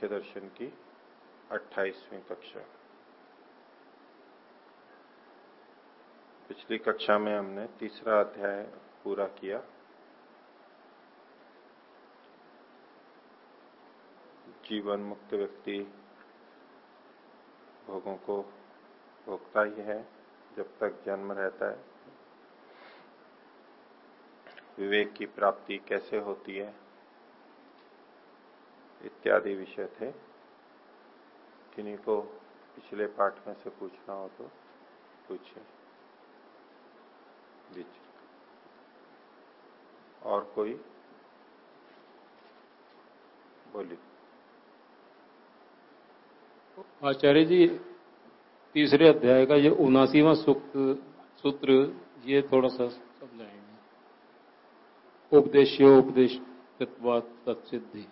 सांख्य दर्शन की 28वीं कक्षा। पिछली कक्षा में हमने तीसरा अध्याय पूरा किया। जीवन मुक्त व्यक्ति भोगों को भोगता ही है, जब तक जन्म रहता है। विवेक की प्राप्ति कैसे होती है? इत्यादि विषय थे। किन्हीं को पिछले पाठ में से पूछना हो तो पूछे बीच और कोई? बोलिए। आचार्य जी, तीसरे अध्याय का ये उनासीवा सूक्त सूत्र, ये थोड़ा सा समझाएँगे। उपदेश्योपदेश तत्सिद्धि।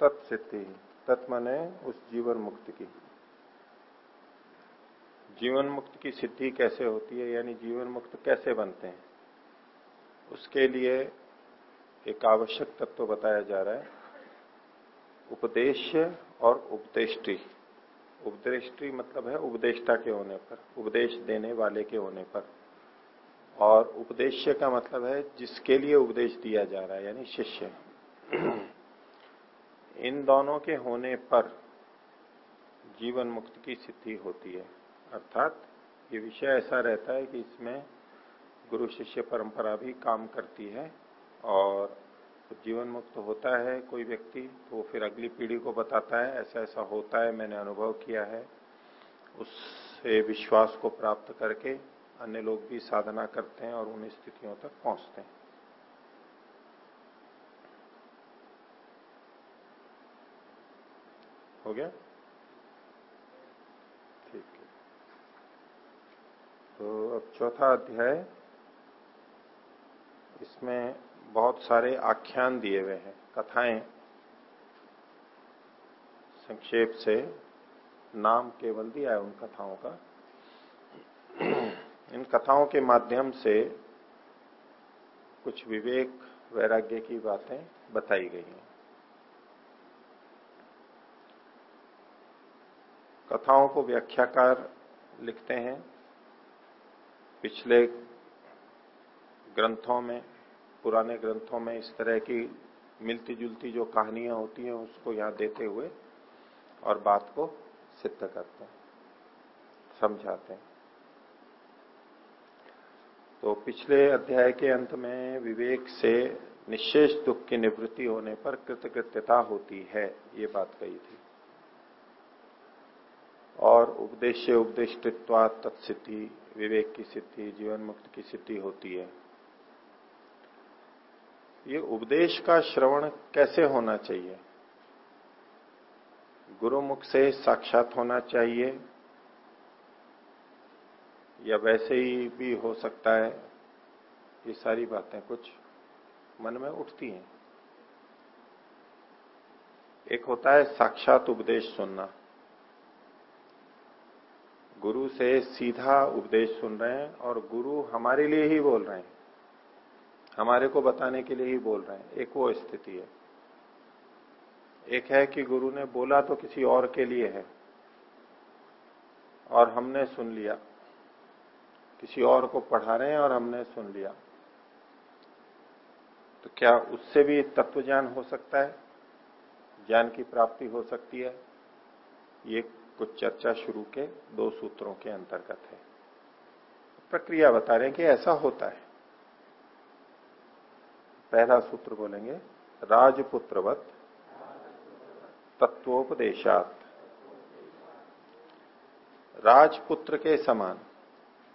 तत्सिद्धि तत् माने उस जीवन मुक्त की। जीवन मुक्त की सिद्धि कैसे होती है, यानी जीवन मुक्त कैसे बनते हैं? उसके लिए एक आवश्यक तत्व बताया जा रहा है, उपदेश्य और उपदेष्टि। उपदेष्टि मतलब है उपदेष्टा के होने पर, उपदेश देने वाले के होने पर। और उपदेश्य का मतलब है जिसके लिए उपदेश दिया जा रहा है, यानी शिष्य। इन दोनों के होने पर जीवन मुक्त की सिद्धि होती है। अर्थात ये विषय ऐसा रहता है कि इसमें गुरु शिष्य परंपरा भी काम करती है और जीवन मुक्त होता है कोई व्यक्ति तो फिर अगली पीढ़ी को बताता है, ऐसा ऐसा होता है, मैंने अनुभव किया है। उससे विश्वास को प्राप्त करके अन्य लोग भी साधना करते हैं और उन स्थितियों तक पहुँचते हैं। हो गया? ठीक है। तो अब चौथा अध्याय। इसमें बहुत सारे आख्यान दिए हुए हैं, कथाएँ। संक्षेप से, नाम केवल दिया है उन कथाओं का। इन कथाओं के माध्यम से कुछ विवेक, वैराग्य की बातें बताई गई हैं। कथाओं को व्याख्याकार लिखते हैं। पिछले ग्रंथों में, पुराने ग्रंथों में इस तरह की मिलती जुलती जो कहानियाँ होती हैं, उसको यहाँ देते हुए और बात को सिद्ध करते हैं, समझाते हैं। तो पिछले अध्याय के अंत में विवेक से निशेष दुख की निवृत्ति होने पर कृतकृत्यता होती है, ये बात कही थी। और उपदेश उपदेष्टित्वा तत्सिद्धि, विवेक की सिद्धि जीवन मुक्त की सिद्धि होती है। ये उपदेश का श्रवण कैसे होना चाहिए? गुरुमुख से साक्षात होना चाहिए, या वैसे ही भी हो सकता है? ये सारी बातें कुछ मन में उठती हैं। एक होता है साक्षात उपदेश सुनना। गुरु से सीधा उपदेश सुन रहे हैं और गुरु हमारे लिए ही बोल रहे हैं। हमारे को बताने के लिए ही बोल रहे हैं। एक वो स्थिति है। एक है कि गुरु ने बोला तो किसी और के लिए है और हमने सुन लिया। किसी और को पढ़ा रहे हैं और हमने सुन लिया। तो क्या उससे भी तत्व ज्ञान हो सकता है? ज्ञान की प्राप्ति हो सकती है। ये कुछ चर्चा शुरू के दो सूत्रों के अंतर्गत है। प्रक्रिया बता रहे हैं कि ऐसा होता है। पहला सूत्र बोलेंगे, राजपुत्रवत तत्वोपदेशात। राजपुत्र के समान,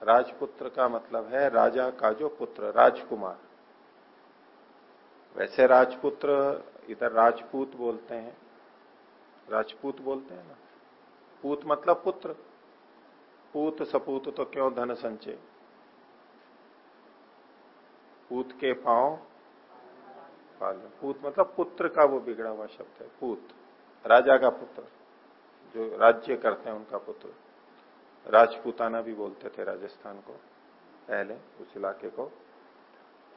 राजपुत्र का मतलब है राजा का जो पुत्र, राजकुमार। वैसे राजपुत्र इधर राजपूत बोलते हैं। राजपूत बोलते हैं ना? पूत मतलब पुत्र। पूत, सपूत तो क्यों धन संचय? पूत के पाँव पाल पूत मतलब पुत्र का वो बिगड़ा हुआ शब्द है। पूत, राजा का पुत्र, जो राज्य करते हैं उनका पुत्र। राजपूताना भी बोलते थे राजस्थान को, पहले उस इलाके को।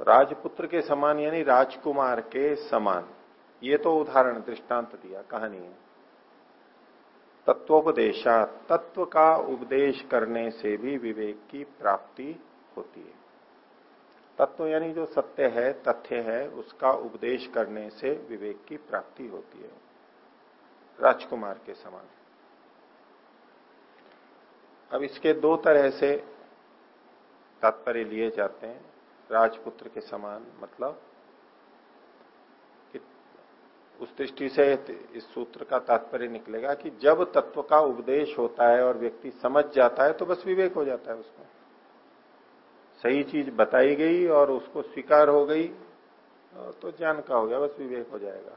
तो राजपुत्र के समान यानी राजकुमार के समान। ये तो उदाहरण, दृष्टांत दिया, कहानी है। तत्वोपदेशा तत्व का उपदेश करने से भी विवेक की प्राप्ति होती है। तत्व यानी जो सत्य है, तथ्य है, उसका उपदेश करने से विवेक की प्राप्ति होती है। राजकुमार के समान। अब इसके दो तरह से तात्पर्य लिए जाते हैं। राजपुत्र के समान मतलब उस दृष्टि से इस सूत्र का तात्पर्य निकलेगा कि जब तत्व का उपदेश होता है और व्यक्ति समझ जाता है तो बस विवेक हो जाता है उसमें। सही चीज़ बताई गई और उसको स्वीकार हो गई तो ज्ञान का हो गया, बस विवेक हो जाएगा।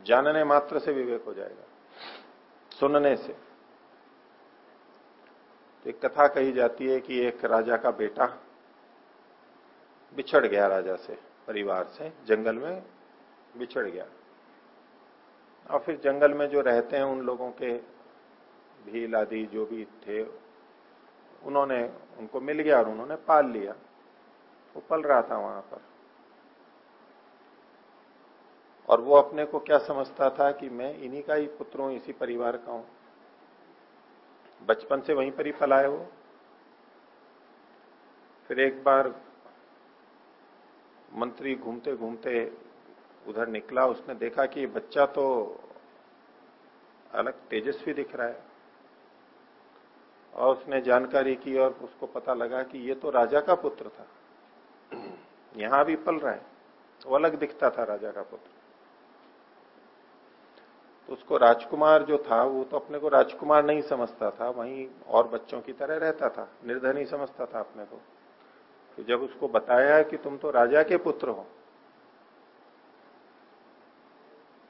जानने मात्र से विवेक हो जाएगा। सुनने से। तो एक कथा कही जाती है कि एक राजा का बेटा बिछड़ गया राजा से, परिवार से, जंगल में बिछड़ गया। और फिर जंगल में जो रहते हैं उन लोगों के भील आदि जो भी थे, उन्होंने, उनको मिल गया और उन्होंने पाल लिया। वो पल रहा था वहाँ पर। और वो अपने को क्या समझता था कि मैं इन्हीं का ही पुत्र हूँ, इसी परिवार का हूँ। बचपन से वहीं पर ही पलाए वो। फिर एक बार मंत्री घूमते घूमते उधर निकला, उसने देखा कि बच्चा तो अलग तेजस्वी दिख रहा है। और उसने जानकारी की और उसको पता लगा कि ये तो राजा का पुत्र था। यहाँ भी पल रहा है, वो अलग दिखता था राजा का पुत्र। तो उसको राजकुमार जो था, वो तो अपने को राजकुमार नहीं समझता था, वहीं और बच्चों की तरह रहता था, निर्धन ही समझता था अपने को। तो जब उसको बताया कि तुम तो राजा के पुत्र हो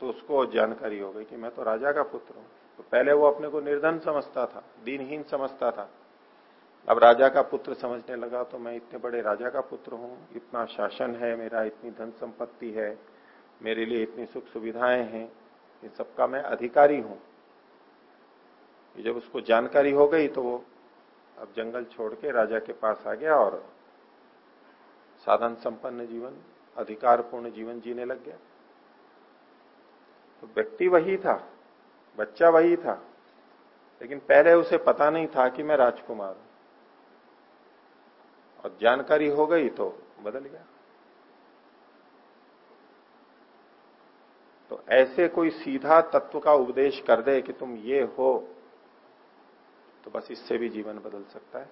तो उसको जानकारी हो गई कि मैं तो राजा का पुत्र हूँ। तो पहले वो अपने को निर्धन समझता था, दीनहीन समझता था। अब राजा का पुत्र समझने लगा तो मैं इतने बड़े राजा का पुत्र हूँ, इतना शासन है मेरा, इतनी धन संपत्ति है, मेरे लिए इतनी सुख सुविधाएँ हैं, इन सबका मैं अधिकारी हूँ। जब उसको जानकारी हो गई तो वो अब जंगल छोड़ के राजा के पास आ गया और साधन संपन्न जीवन, अधिकारपूर्ण जीवन जीने लग गया। तो व्यक्ति वही था, बच्चा वही था, लेकिन पहले उसे पता नहीं था कि मैं राजकुमार हूँ। और जानकारी हो गई तो बदल गया। तो ऐसे कोई सीधा तत्व का उपदेश कर दे कि तुम ये हो तो बस इससे भी जीवन बदल सकता है।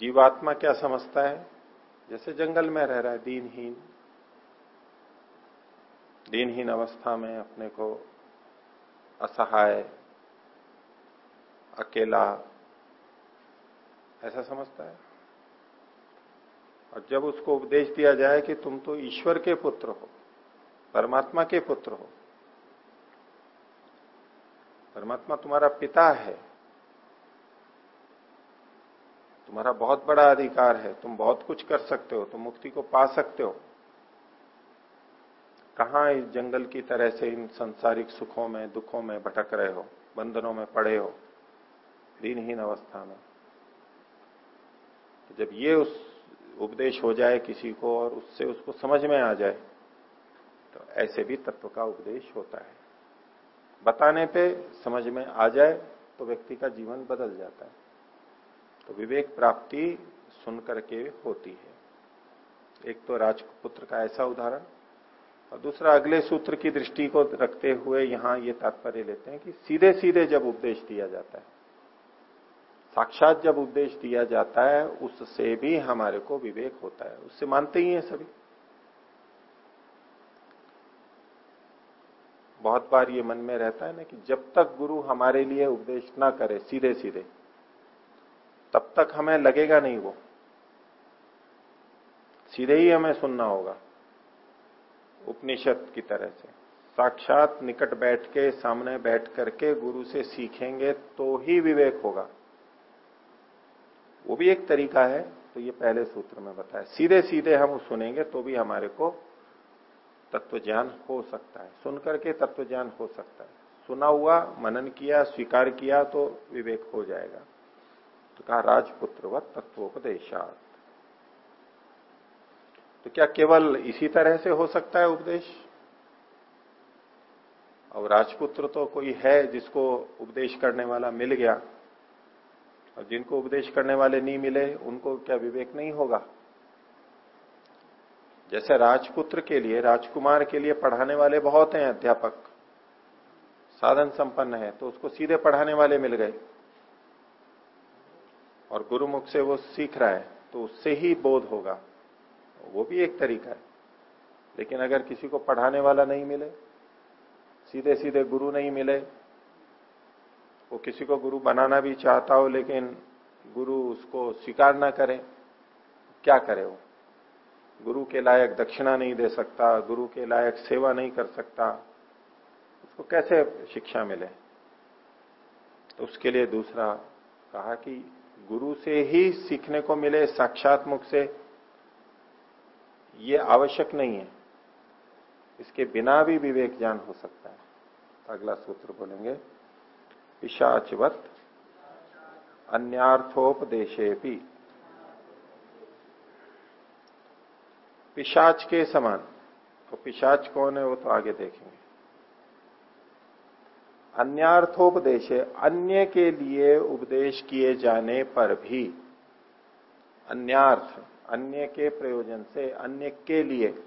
जीवात्मा क्या समझता है? जैसे जंगल में रह रहा है, दीनहीन। दिनहीन अवस्था में अपने को असहाय, अकेला, ऐसा समझता है। और जब उसको उपदेश दिया जाए कि तुम तो ईश्वर के पुत्र हो, परमात्मा के पुत्र हो, परमात्मा तुम्हारा पिता है, तुम्हारा बहुत बड़ा अधिकार है, तुम बहुत कुछ कर सकते हो, तुम मुक्ति को पा सकते हो कहा इस जंगल की तरह से इन संसारिक सुखों में, दुखों में भटक रहे हो, बंधनों में पड़े हो दिनहीन अवस्था में? तो जब ये उस उपदेश हो जाए किसी को और उससे उसको समझ में आ जाए तो ऐसे भी तत्व का उपदेश होता है। बताने पे समझ में आ जाए तो व्यक्ति का जीवन बदल जाता है। तो विवेक प्राप्ति सुन करके होती है। एक तो राजपुत्र का ऐसा उदाहरण और दूसरा, अगले सूत्र की दृष्टि को रखते हुए यहाँ ये तात्पर्य लेते हैं कि सीधे सीधे जब उपदेश दिया जाता है, साक्षात जब उपदेश दिया जाता है, उससे भी हमारे को विवेक होता है। उससे मानते ही हैं सभी। बहुत बार ये मन में रहता है ना कि जब तक गुरु हमारे लिए उपदेश ना करे सीधे सीधे तब तक हमें लगेगा नहीं वो। सीधे ही हमें सुनना होगा। उपनिषद की तरह से। साक्षात निकट बैठ के, सामने बैठ करके गुरु से सीखेंगे तो ही विवेक होगा। वो भी एक तरीका है तो ये पहले सूत्र में बताया। सीधे सीधे हम सुनेंगे तो भी हमारे को तत्व ज्ञान हो सकता है। सुन करके तत्व ज्ञान हो सकता है। सुना हुआ, मनन किया, स्वीकार किया तो विवेक हो जाएगा। तो कहा राजपुत्र व तत्वोपदेशात। तो क्या केवल इसी तरह से हो सकता है उपदेश? अब राजपुत्र तो कोई है जिसको उपदेश करने वाला मिल गया। और जिनको उपदेश करने वाले नहीं मिले, उनको क्या विवेक नहीं होगा? जैसे राजपुत्र के लिए, राजकुमार के लिए पढ़ाने वाले बहुत हैं अध्यापक। साधन संपन्न है तो उसको सीधे पढ़ाने वाले मिल गए। और गुरुमुख से वो सीख रहा है तो उससे ही बोध होगा। वो भी एक तरीका है। लेकिन अगर किसी को पढ़ाने वाला नहीं मिले सीधे सीधे गुरु नहीं मिले, वो किसी को गुरु बनाना भी चाहता हो, लेकिन गुरु उसको स्वीकार ना करे, क्या करे वो? गुरु के लायक दक्षिणा नहीं दे सकता, गुरु के लायक सेवा नहीं कर सकता। उसको कैसे शिक्षा मिले? तो उसके लिए दूसरा कहा कि गुरु से ही सीखने को मिले, साक्षात मुख से ये आवश्यक नहीं है। इसके बिना भी विवेक ज्ञान हो सकता है। अगला सूत्र बोलेंगे, पिशाचवत अन्यार्थोपदेशे भी पिशाच के समान तो पिशाच कौन है वो तो आगे देखेंगे। अन्यार्थोपदेश, अन्य के लिए उपदेश किए जाने पर भी, अन्यार्थ अन्य के प्रयोजन से, अन्य के लिए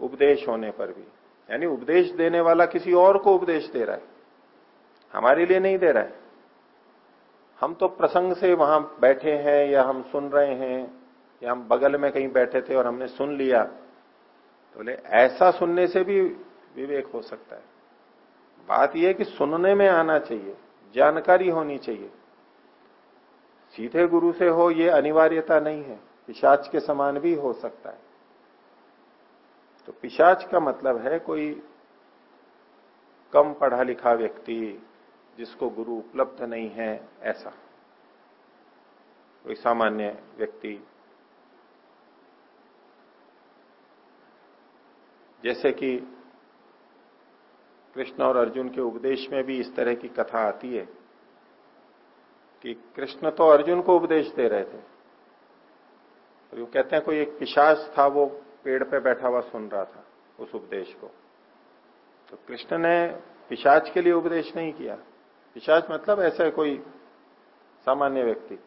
उपदेश होने पर भी। यानी उपदेश देने वाला किसी और को उपदेश दे रहा है। हमारे लिए नहीं दे रहा है। हम तो प्रसंग से वहाँ बैठे हैं, या हम सुन रहे हैं, या हम बगल में कहीं बैठे थे और हमने सुन लिया। तो बोले, ऐसा सुनने से भी विवेक हो सकता है। बात यह कि सुनने में आना चाहिए, जानकारी होनी चाहिए। सीधे गुरु से हो, ये अनिवार्यता नहीं है। पिशाच के समान भी हो सकता है। तो पिशाच का मतलब है कोई कम पढ़ा लिखा व्यक्ति जिसको गुरु उपलब्ध नहीं है ऐसा। कोई सामान्य व्यक्ति। जैसे कि कृष्ण और अर्जुन के उपदेश में भी इस तरह की कथा आती है कि कृष्ण तो अर्जुन को उपदेश दे रहे थे। और वो कहते हैं कोई एक पिशाच था वो पेड़ पे बैठा हुआ सुन रहा था उस उपदेश को। तो कृष्ण ने पिशाच के लिए उपदेश नहीं किया। पिशाच मतलब ऐसा कोई सामान्य व्यक्ति।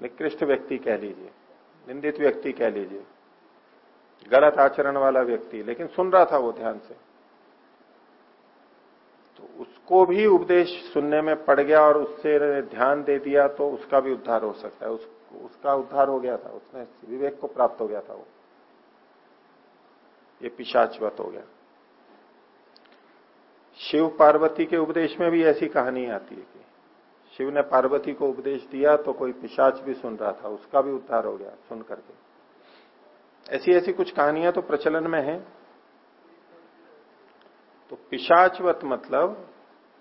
निकृष्ट व्यक्ति कह लीजिए निंदित व्यक्ति कह लीजिए गलत आचरण वाला व्यक्ति लेकिन सुन रहा था वो ध्यान से। तो उसको भी उपदेश सुनने में पड़ गया और उससे ध्यान दे दिया तो उसका भी उद्धार हो सकता है। उस, उसका उद्धार हो गया था उसने विवेक को प्राप्त हो गया था वो। ये पिशाचवत हो गया। शिव पार्वती के उपदेश में भी ऐसी कहानी आती है कि शिव ने पार्वती को उपदेश दिया तो कोई पिशाच भी सुन रहा था, उसका भी उद्धार हो गया सुन करके। ऐसी ऐसी कुछ कहानियाँ तो प्रचलन में है। तो पिशाचवत मतलब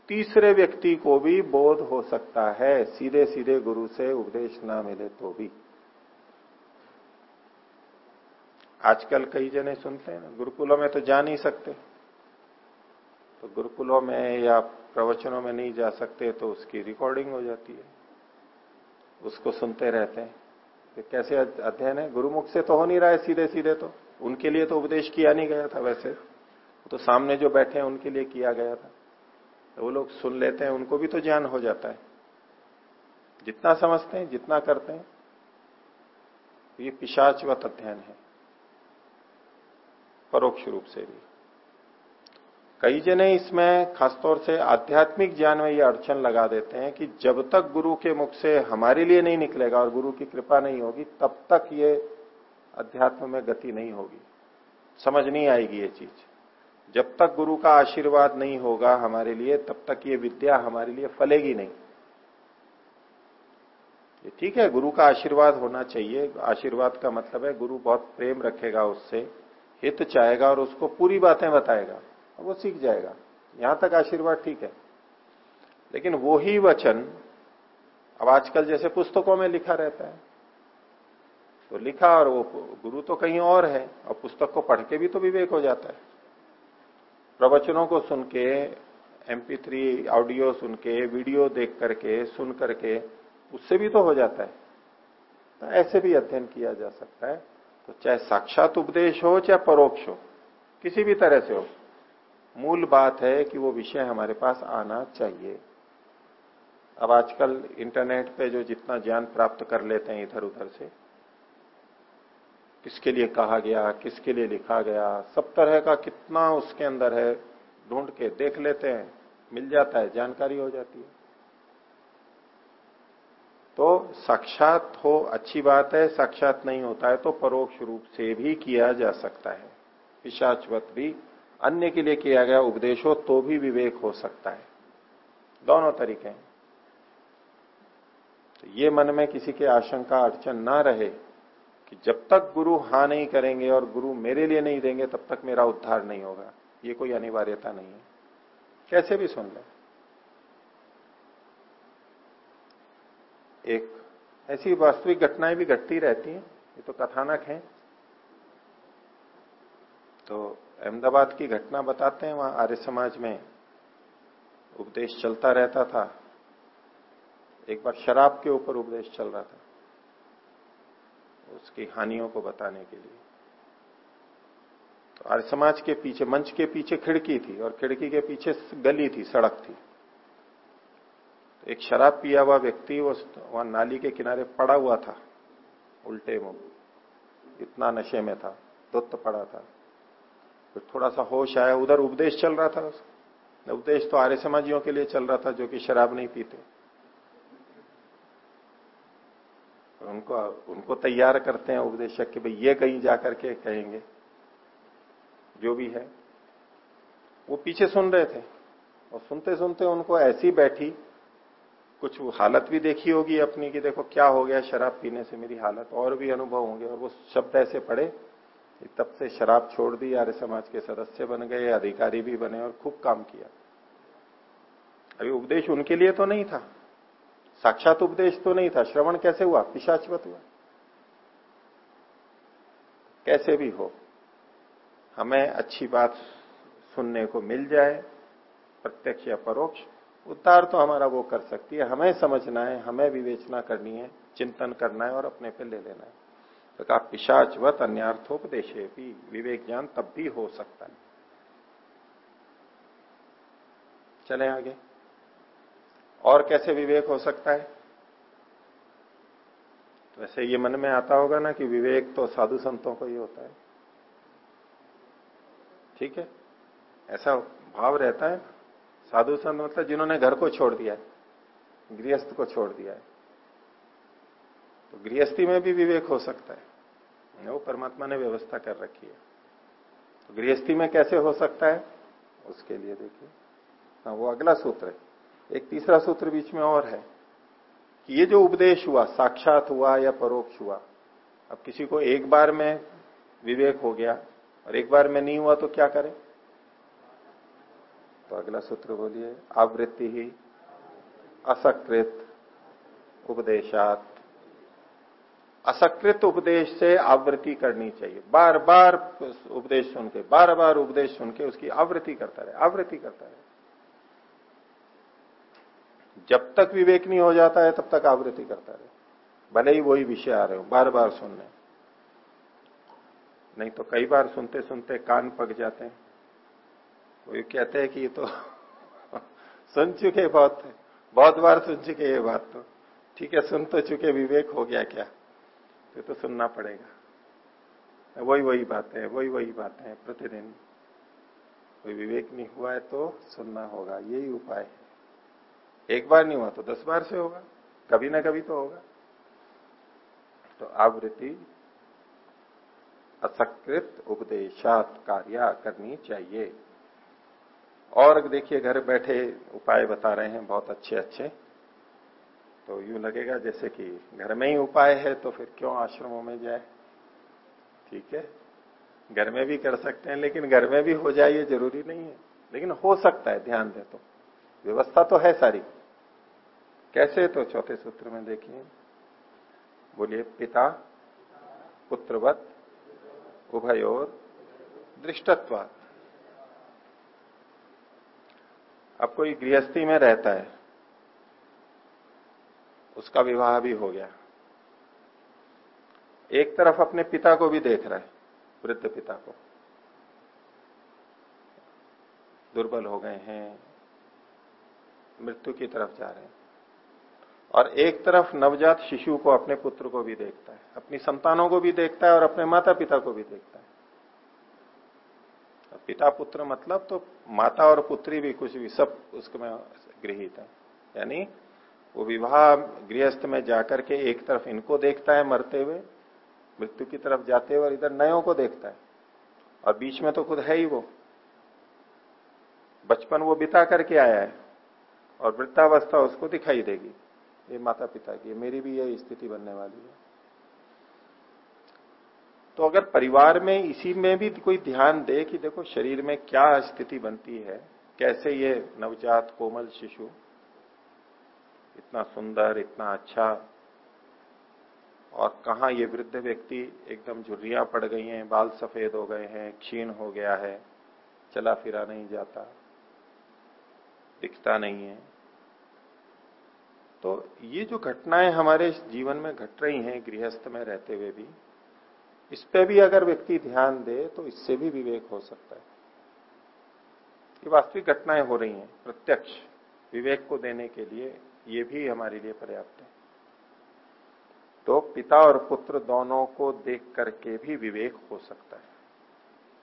तीसरे व्यक्ति को भी बोध हो सकता है। सीधे सीधे गुरु से उपदेश ना मिले तो भी। आजकल कई जने सुनते हैं गुरुकुलों में तो जा नहीं सकते। तो गुरुकुलों में या प्रवचनों में नहीं जा सकते तो उसकी रिकॉर्डिंग हो जाती है। उसको सुनते रहते हैं। कि कैसे अध्ययन है? गुरुमुख से तो हो नहीं रहा है सीधे सीधे तो। उनके लिए तो उपदेश किया नहीं गया था वैसे। तो सामने जो बैठे हैं, उनके लिए किया गया था। तो वो लोग सुन लेते हैं, उनको भी तो ज्ञान हो जाता है। जितना समझते हैं, जितना करते हैं तो ये पिशाचवत अध्ययन है। परोक्ष रूप से भी। कई जने इसमें खासतौर से आध्यात्मिक ज्ञान में ये अड़चन लगा देते हैं कि जब तक गुरु के मुख से हमारे लिए नहीं निकलेगा और गुरु की कृपा नहीं होगी, तब तक ये अध्यात्म में गति नहीं होगी। समझ नहीं आएगी ये चीज़। जब तक गुरु का आशीर्वाद नहीं होगा हमारे लिए, तब तक ये विद्या हमारे लिए फलेगी नहीं। ये ठीक है, गुरु का आशीर्वाद होना चाहिए। आशीर्वाद का मतलब है गुरु बहुत प्रेम रखेगा उससे, हित चाहेगा और उसको पूरी बातें बताएगा, और वो सीख जाएगा। यहाँ तक आशीर्वाद ठीक है। लेकिन वो ही वचन अब आजकल जैसे पुस्तकों में लिखा रहता है। तो लिखा और वो गुरु तो कहीं और है, और पुस्तक को पढ़ के भी तो विवेक हो जाता है। प्रवचनों को सुन के एमपी थ्री ऑडियो सुन के वीडियो देख करके, सुन करके, उससे भी तो हो जाता है। तो ऐसे भी अध्ययन किया जा सकता है। तो चाहे साक्षात उपदेश हो, चाहे परोक्ष हो, किसी भी तरह से हो, मूल बात है कि वो विषय हमारे पास आना चाहिए। अब आजकल इंटरनेट पे जो जितना ज्ञान प्राप्त कर लेते हैं इधर उधर से किसके लिए कहा गया, किसके लिए लिखा गया, सब तरह का कितना उसके अंदर है, ढूंढ के देख लेते हैं, मिल जाता है, जानकारी हो जाती है। तो साक्षात हो, अच्छी बात है, साक्षात नहीं होता है तो परोक्ष रूप से भी किया जा सकता है। पिशाचवत भी अन्य के लिए किया गया उपदेश हो तो भी विवेक हो सकता है। दोनों तरीके हैं। तो ये मन में किसी के आशंका, अड़चन ना रहे कि जब तक गुरु हा नहीं करेंगे और गुरु मेरे लिए नहीं देंगे, तब तक मेरा उद्धार नहीं होगा। ये कोई अनिवार्यता नहीं है। कैसे भी सुन ले। एक ऐसी वास्तविक घटनाएँ भी घटती रहती हैं। ये तो कथानक है। तो अहमदाबाद की घटना बताते हैं, वहाँ आर्य समाज में उपदेश चलता रहता था। एक बार शराब के ऊपर उपदेश चल रहा था। उसकी हानियों को बताने के लिए। तो आर्य समाज के पीछे, मंच के पीछे खिड़की थी और खिड़की के पीछे गली थी, सड़क थी। तो एक शराब पिया हुआ व्यक्ति, वो वहाँ नाली के किनारे पड़ा हुआ था। उल्टे मुँह। इतना नशे में था, दुत्त पड़ा था। फिर थोड़ा सा होश आया, उधर उपदेश चल रहा था। उसका उपदेश तो आर्य समाजियों के लिए चल रहा था, जो कि शराब नहीं पीते। उनको उनको तैयार करते हैं उपदेशक कि भाई ये कहीं जाकर के कहेंगे। जो भी है। वो पीछे सुन रहे थे। और सुनते सुनते उनको ऐसी बैठी। कुछ हालत भी देखी होगी अपनी कि देखो क्या हो गया, शराब पीने से मेरी हालत और भी अनुभव होंगे। और वो शब्द ऐसे पड़े तब से शराब छोड़ दी, आर्य समाज के सदस्य बन गए, अधिकारी भी बने और खूब काम किया। अभी उपदेश उनके लिए तो नहीं था। साक्षात उपदेश तो नहीं था, श्रवण कैसे हुआ? पिशाचवत हुआ। कैसे भी हो, हमें अच्छी बात सुनने को मिल जाए, प्रत्यक्ष या परोक्ष उद्धार तो हमारा वो कर सकती है। हमें समझना है, हमें विवेचना करनी है, चिंतन करना है और अपने पे ले लेना है। तो कहा, पिशाचवत अन्यार्थोपदेश विवेक ज्ञान तब भी हो सकता है। चले आगे। और कैसे विवेक हो सकता है? तो वैसे ये मन में आता होगा ना कि विवेक तो साधु संतों को ही होता है। ठीक है? ऐसा भाव रहता है साधु संत मतलब जिन्होंने घर को छोड़ दिया है, गृहस्थ को छोड़ दिया है। तो गृहस्थी में भी विवेक हो सकता है। वो परमात्मा ने व्यवस्था कर रखी है। तो गृहस्थी में कैसे हो सकता है? उसके लिए देखिए। हाँ वो अगला सूत्र है। एक तीसरा सूत्र बीच में और है कि ये जो उपदेश हुआ, साक्षात हुआ या परोक्ष हुआ, अब किसी को एक बार में विवेक हो गया और एक बार में नहीं हुआ तो क्या करें? तो अगला सूत्र बोलिए, आवृत्ति ही असकृत उपदेशात। असकृत उपदेश से आवृत्ति करनी चाहिए। बार बार उपदेश सुन के बार बार उपदेश सुन के उसकी आवृत्ति करता रहे, आवृत्ति करता रहे। जब तक विवेक नहीं हो जाता है तब तक आवृत्ति करता रहे। भले ही वही विषय आ रहे हो बार बार सुनने। नहीं तो कई बार सुनते सुनते कान पक जाते हैं। वो ये कहते हैं कि ये तो सुन चुके बहुत बहुत बार सुन चुके ये बात तो। ठीक है सुन तो चुके विवेक हो गया क्या? तो, तो सुनना पड़ेगा। वही वही बातें वही वही बातें प्रतिदिन। कोई विवेक नहीं हुआ है तो सुनना होगा यही उपाय है। एक बार नहीं हुआ तो दस बार से होगा, कभी ना कभी तो होगा। तो आवृत्ति असकृत उपदेशात कार्य करनी चाहिए। और देखिए, घर बैठे उपाय बता रहे हैं बहुत अच्छे अच्छे तो यूँ लगेगा जैसे कि घर में ही उपाय है तो फिर क्यों आश्रमों में जाए? ठीक है? घर में भी कर सकते हैं, लेकिन घर में भी हो जाए ये ज़रूरी नहीं है। लेकिन हो सकता है, ध्यान दे तो। व्यवस्था तो है सारी। कैसे तो चौथे सूत्र में देखिए। बोलिए, पिता, पुत्रवत, उभयोर दृष्टत्व अब कोई गृहस्थी में रहता है, उसका विवाह भी हो गया। एक तरफ़ अपने पिता को भी देख रहा है, वृद्ध पिता को। दुर्बल हो गए हैं, मृत्यु की तरफ़ जा रहे हैं। और एक तरफ़ नवजात शिशु को अपने पुत्र को भी देखता है, अपनी संतानों को भी देखता है और अपने माता पिता को भी देखता है। पिता पुत्र मतलब तो माता और पुत्री भी कुछ भी, सब उसमें गृहित है। यानी वो विवाह गृहस्थ में जाकर के एक तरफ़ इनको देखता है मरते हुए, मृत्यु की तरफ़ जाते हुए और इधर नयों को देखता है। और बीच में तो खुद है ही वो। बचपन वो बिता करके आया है और वृद्धावस्था उसको दिखाई देगी। ये माता पिता की मेरी भी यही स्थिति बनने वाली है। तो अगर परिवार में इसी में भी कोई ध्यान दे कि देखो शरीर में क्या स्थिति बनती है, कैसे ये नवजात कोमल शिशु इतना सुंदर, इतना अच्छा और कहा ये वृद्ध व्यक्ति एकदम झुर्रियाँ पड़ गई हैं, बाल सफ़ेद हो गए हैं, क्षीण हो गया है चला फिरा नहीं जाता, दिखता नहीं है। तो ये जो घटनाएँ हमारे जीवन में घट रही हैं, गृहस्थ में रहते हुए भी, इस पे भी अगर व्यक्ति ध्यान दे तो इससे भी विवेक हो सकता है। ये वास्तविक घटनाएँ हो रही हैं, प्रत्यक्ष विवेक को देने के लिए, ये भी हमारे लिए पर्याप्त है। तो पिता और पुत्र दोनों को देख करके भी विवेक हो सकता है।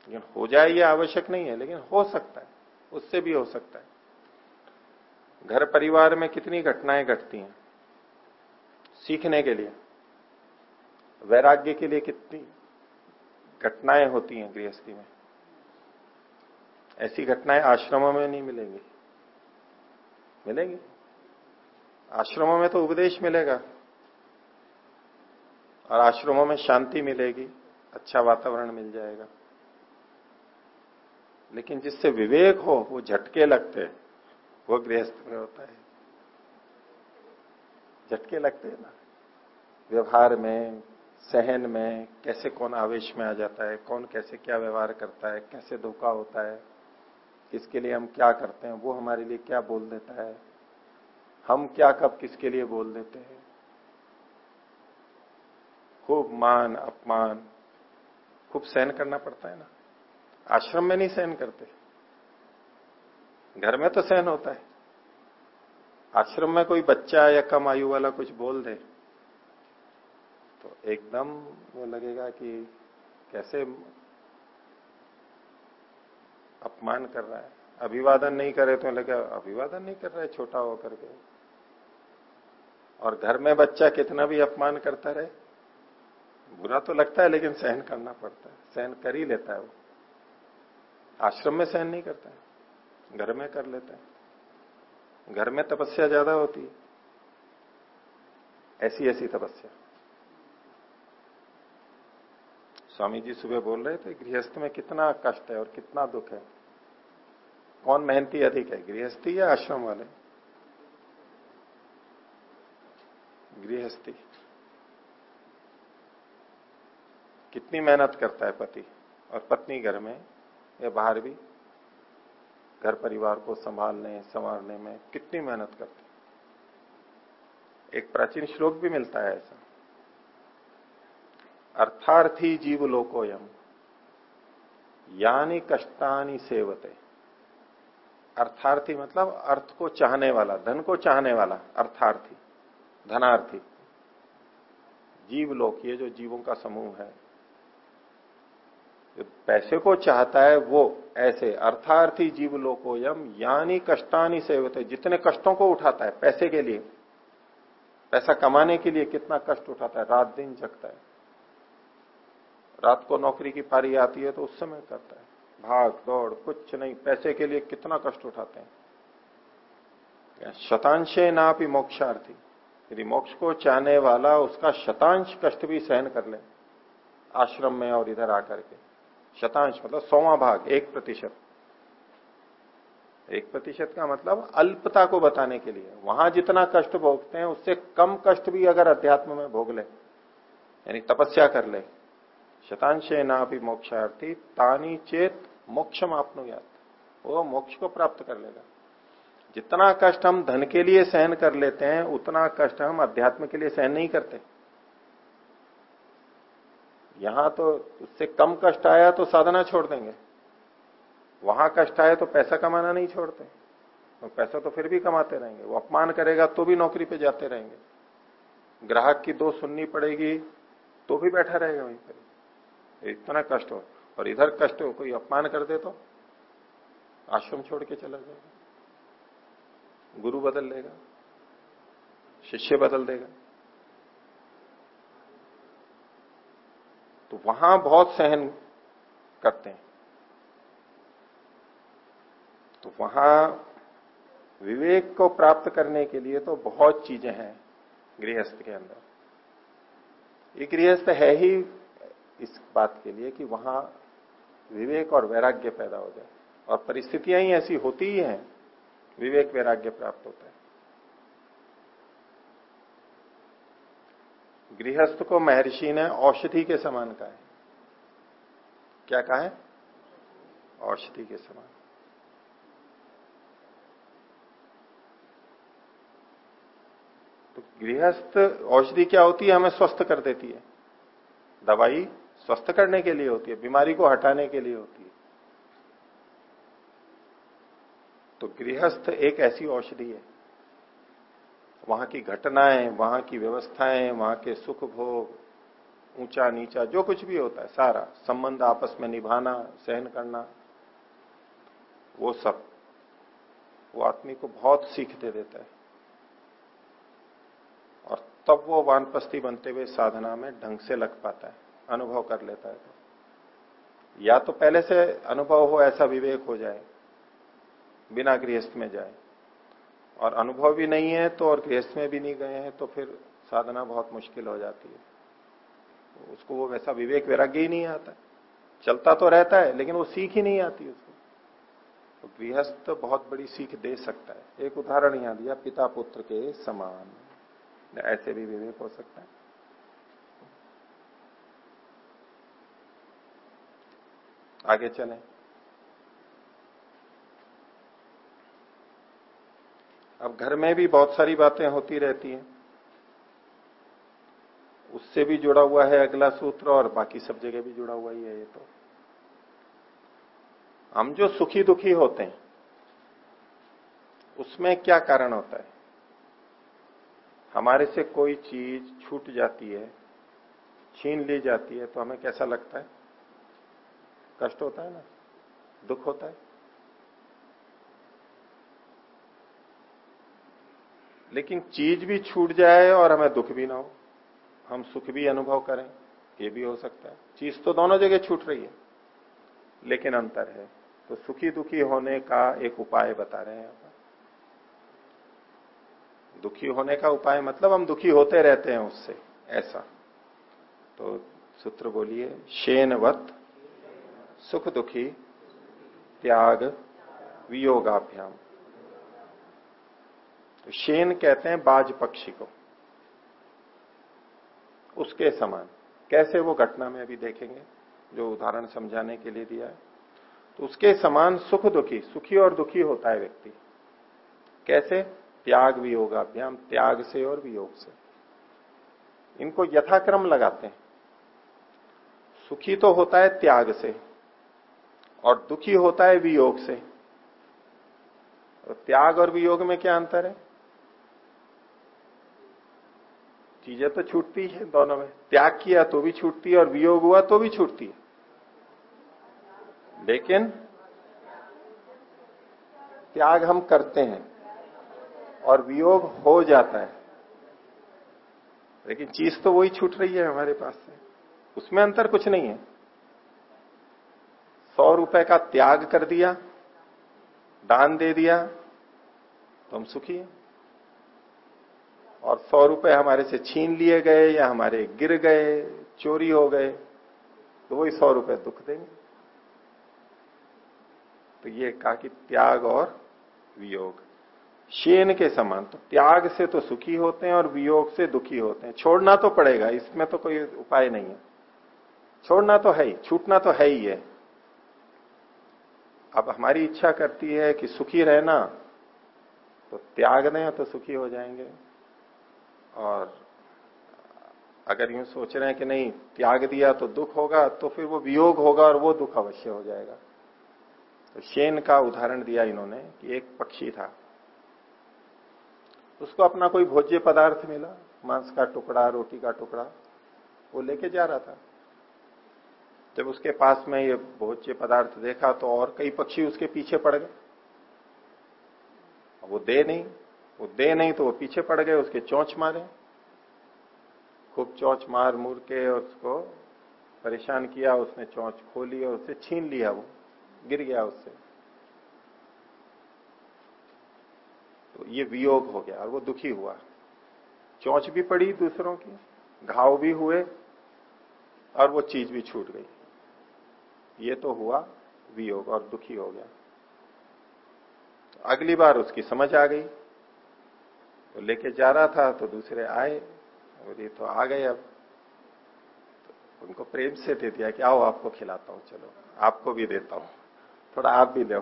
लेकिन हो जाए ये आवश्यक नहीं है, लेकिन हो सकता है, उससे भी हो सकता है। घर परिवार में कितनी घटनाएँ घटती हैं? सीखने के लिए, वैराग्य के लिए कितनी घटनाएँ होती हैं गृहस्थी में? ऐसी घटनाएँ आश्रमों में नहीं मिलेंगी। मिलेंगी? आश्रमों में तो उपदेश मिलेगा, और आश्रमों में शांति मिलेगी अच्छा वातावरण मिल जाएगा। लेकिन जिससे विवेक हो, वो झटके लगते हैं। वो गृहस्थ में होता है। झटके लगते हैं ना। व्यवहार में, सहन में, कैसे कौन आवेश में आ जाता है, कौन कैसे क्या व्यवहार करता है, कैसे धोखा होता है, किसके लिए हम क्या करते हैं, वो हमारे लिए क्या बोल देता है, हम क्या कब किसके लिए बोल देते हैं। खूब मान, अपमान, खूब सहन करना पड़ता है ना। आश्रम में नहीं सहन करते। घर में तो सहन होता है। आश्रम में कोई बच्चा या कम आयु वाला कुछ बोल दे तो एकदम वो लगेगा कि कैसे अपमान कर रहा है। अभिवादन नहीं करे तो लगे, अभिवादन नहीं कर रहा है, छोटा होकर के। और घर में बच्चा कितना भी अपमान करता रहे, बुरा तो लगता है, लेकिन सहन करना पड़ता है, सहन कर ही लेता है वो। आश्रम में सहन नहीं करता है। घर में कर लेते हैं। घर में तपस्या ज़्यादा होती है। ऐसी ऐसी तपस्या। स्वामी जी सुबह बोल रहे थे, गृहस्थ में कितना कष्ट है और कितना दुख है। कौन मेहनती अधिक है, गृहस्थी या आश्रम वाले? गृहस्थी। कितनी मेहनत करता है पति, और पत्नी घर में या बाहर भी? घर परिवार को संभालने, संवारने में कितनी मेहनत करते एक प्राचीन श्लोक भी मिलता है ऐसा। अर्थार्थी जीव लोकोयम यानी कष्टानी सेवते। अर्थार्थी मतलब अर्थ को चाहने वाला, धन को चाहने वाला, अर्थार्थी, धनार्थी। जीव लोक ये जो जीवों का समूह है पैसे को चाहता है वो ऐसे अर्थार्थी जीव लोको यम यानी कष्टानी से होते जितने कष्टों को उठाता है पैसे के लिए। पैसा कमाने के लिए कितना कष्ट उठाता है, रात दिन जगता है। रात को नौकरी की पारी आती है तो उस समय करता है। भाग, दौड़, कुछ नहीं, पैसे के लिए कितना कष्ट उठाते हैं। शतांशे ना भी मोक्षार्थी? यदि मोक्ष को चाहने वाला उसका शतांश कष्ट भी सहन कर ले, आश्रम में और इधर आकर के। शतांश मतलब सौवा भाग, एक प्रतिशत। एक प्रतिशत का मतलब अल्पता को बताने के लिए। वहाँ जितना कष्ट भोगते हैं, उससे कम कष्ट भी अगर अध्यात्म में भोग ले, यानी तपस्या कर ले, शतांश ना भी मोक्षार्थी, तानी चेत मोक्षम आपनुयात वो मोक्ष को प्राप्त कर लेगा। जितना कष्ट हम धन के लिए सहन कर लेते हैं, उतना कष्ट हम अध्यात्म के लिए सहन नहीं करते। यहाँ तो उससे कम कष्ट आया तो साधना छोड़ देंगे। वहाँ कष्ट आया तो पैसा कमाना नहीं छोड़ते। तो पैसा तो फिर भी कमाते रहेंगे। वो अपमान करेगा तो भी नौकरी पे जाते रहेंगे। ग्राहक की दो सुननी पड़ेगी तो भी बैठा रहेगा वहीं पर इतना कष्ट हो। और इधर कष्ट हो, कोई अपमान कर दे तो आश्रम छोड़ के चला जाएगा। गुरु बदल लेगा शिष्य बदल देगा। तो वहाँ बहुत सहन करते हैं। तो वहाँ विवेक को प्राप्त करने के लिए तो बहुत चीज़ें हैं गृहस्थ के अंदर। ये गृहस्थ है ही इस बात के लिए कि वहाँ विवेक और वैराग्य पैदा हो जाए। और परिस्थितियाँ ही ऐसी होती ही हैं, विवेक वैराग्य प्राप्त होता है। गृहस्थ को महर्षि ने औषधि के समान कहा है। क्या कहा है? औषधि के समान। तो गृहस्थ, औषधि क्या होती है? हमें स्वस्थ कर देती है। दवाई स्वस्थ करने के लिए होती है, बीमारी को हटाने के लिए होती है। तो गृहस्थ एक ऐसी औषधि है वहाँ की घटनाएँ, वहाँ की व्यवस्थाएँ, वहाँ के सुख भोग, ऊँचा नीचा, जो कुछ भी होता है, सारा संबंध आपस में निभाना, सहन करना, वो सब वो आदमी को बहुत सीख दे देता है। और तब वो वानपस्ती बनते हुए साधना में ढंग से लग पाता है, अनुभव कर लेता है। या तो पहले से अनुभव हो, ऐसा विवेक हो जाए, बिना गृहस्थ में जाए। और अनुभव भी नहीं है तो और गृहस्थ में भी नहीं गए हैं तो फिर साधना बहुत मुश्किल हो जाती है। तो उसको वो वैसा विवेक वैराग्य ही नहीं आता। चलता तो रहता है, लेकिन वो सीख ही नहीं आती उसको। तो गृहस्थ बहुत बड़ी सीख दे सकता है। एक उदाहरण यहाँ दिया पिता पुत्र के समान। ऐसे भी विवेक हो सकता है। आगे चलें। अब घर में भी बहुत सारी बातें होती रहती हैं। उससे भी जुड़ा हुआ है अगला सूत्र और बाकी सब जगह भी जुड़ा हुआ ही है ये तो। हम जो सुखी दुखी होते हैं, उसमें क्या कारण होता है? हमारे से कोई चीज़ छूट जाती है, छीन ली जाती है तो हमें कैसा लगता है? कष्ट होता है ना? दुख होता है? लेकिन चीज़ भी छूट जाए और हमें दुख भी ना हो, हम सुख भी अनुभव करें, ये भी हो सकता है। चीज़ तो दोनों जगह छूट रही है, लेकिन अंतर है। तो सुखी दुखी होने का एक उपाय बता रहे हैं दुखी होने का उपाय मतलब हम दुखी होते रहते हैं उससे, ऐसा। तो सूत्र बोलिए शेनवत सुख दुखी, त्याग, वियोगाभ्याम। तो शेन कहते हैं बाज पक्षी को। उसके समान। कैसे वो घटना में अभी देखेंगे, जो उदाहरण समझाने के लिए दिया है। तो उसके समान सुख दुखी, सुखी और दुखी होता है व्यक्ति। कैसे? त्याग भी होगा वियोगाभ्याम त्याग से और वियोग से। इनको यथाक्रम लगाते हैं। सुखी तो होता है त्याग से, और दुखी होता है वियोग से। तो त्याग और वियोग में क्या अंतर है? चीज़ें तो छूटती है दोनों में। त्याग किया तो भी छूटती है और वियोग हुआ तो भी छूटती है। लेकिन त्याग हम करते हैं और वियोग हो जाता है। लेकिन चीज़ तो वही छूट रही है हमारे पास से। उसमें अंतर कुछ नहीं है। सौ रुपए का त्याग कर दिया, दान दे दिया तो हम सुखी हैं। और सौ रुपए हमारे से छीन लिए गए या हमारे गिर गए, चोरी हो गए तो वही सौ रुपए दुख देंगे। तो ये कहा कि त्याग और वियोग। शेन के समान तो त्याग से तो सुखी होते हैं और वियोग से दुखी होते हैं। छोड़ना तो पड़ेगा, इसमें तो कोई उपाय नहीं है। छोड़ना तो है ही, छूटना तो है ही है। अब हमारी इच्छा करती है कि सुखी रहना तो त्याग दें तो सुखी हो जाएँगे। और अगर यूँ सोच रहे हैं कि नहीं, त्याग दिया तो दुख होगा तो फिर वो वियोग होगा और वो दुख अवश्य हो जाएगा। तो शेन का उदाहरण दिया इन्होंने कि एक पक्षी था। उसको अपना कोई भोज्य पदार्थ मिला, मांस का टुकड़ा, रोटी का टुकड़ा, वो लेके जा रहा था। जब उसके पास में ये भोज्य पदार्थ देखा तो और कई पक्षी उसके पीछे पड़ गए। वो दे नहीं वो दे नहीं तो वो पीछे पड़ गए, उसके चौंच मारे। खूब चौंच मार मुर के उसको परेशान किया, उसने चौंच खोली और उससे छीन लिया वो, गिर गया उससे। तो ये वियोग हो गया और वो दुखी हुआ। चौंच भी पड़ी दूसरों की, घाव भी हुए और वो चीज़ भी छूट गई। ये तो हुआ वियोग और दुखी हो गया। तो अगली बार उसकी समझ आ गई। तो लेके जा रहा था तो दूसरे आए और ये तो आ गए अब। तो उनको प्रेम से दे दिया कि आओ आपको खिलाता हूँ, चलो, आपको भी देता हूँ। थोड़ा आप भी लो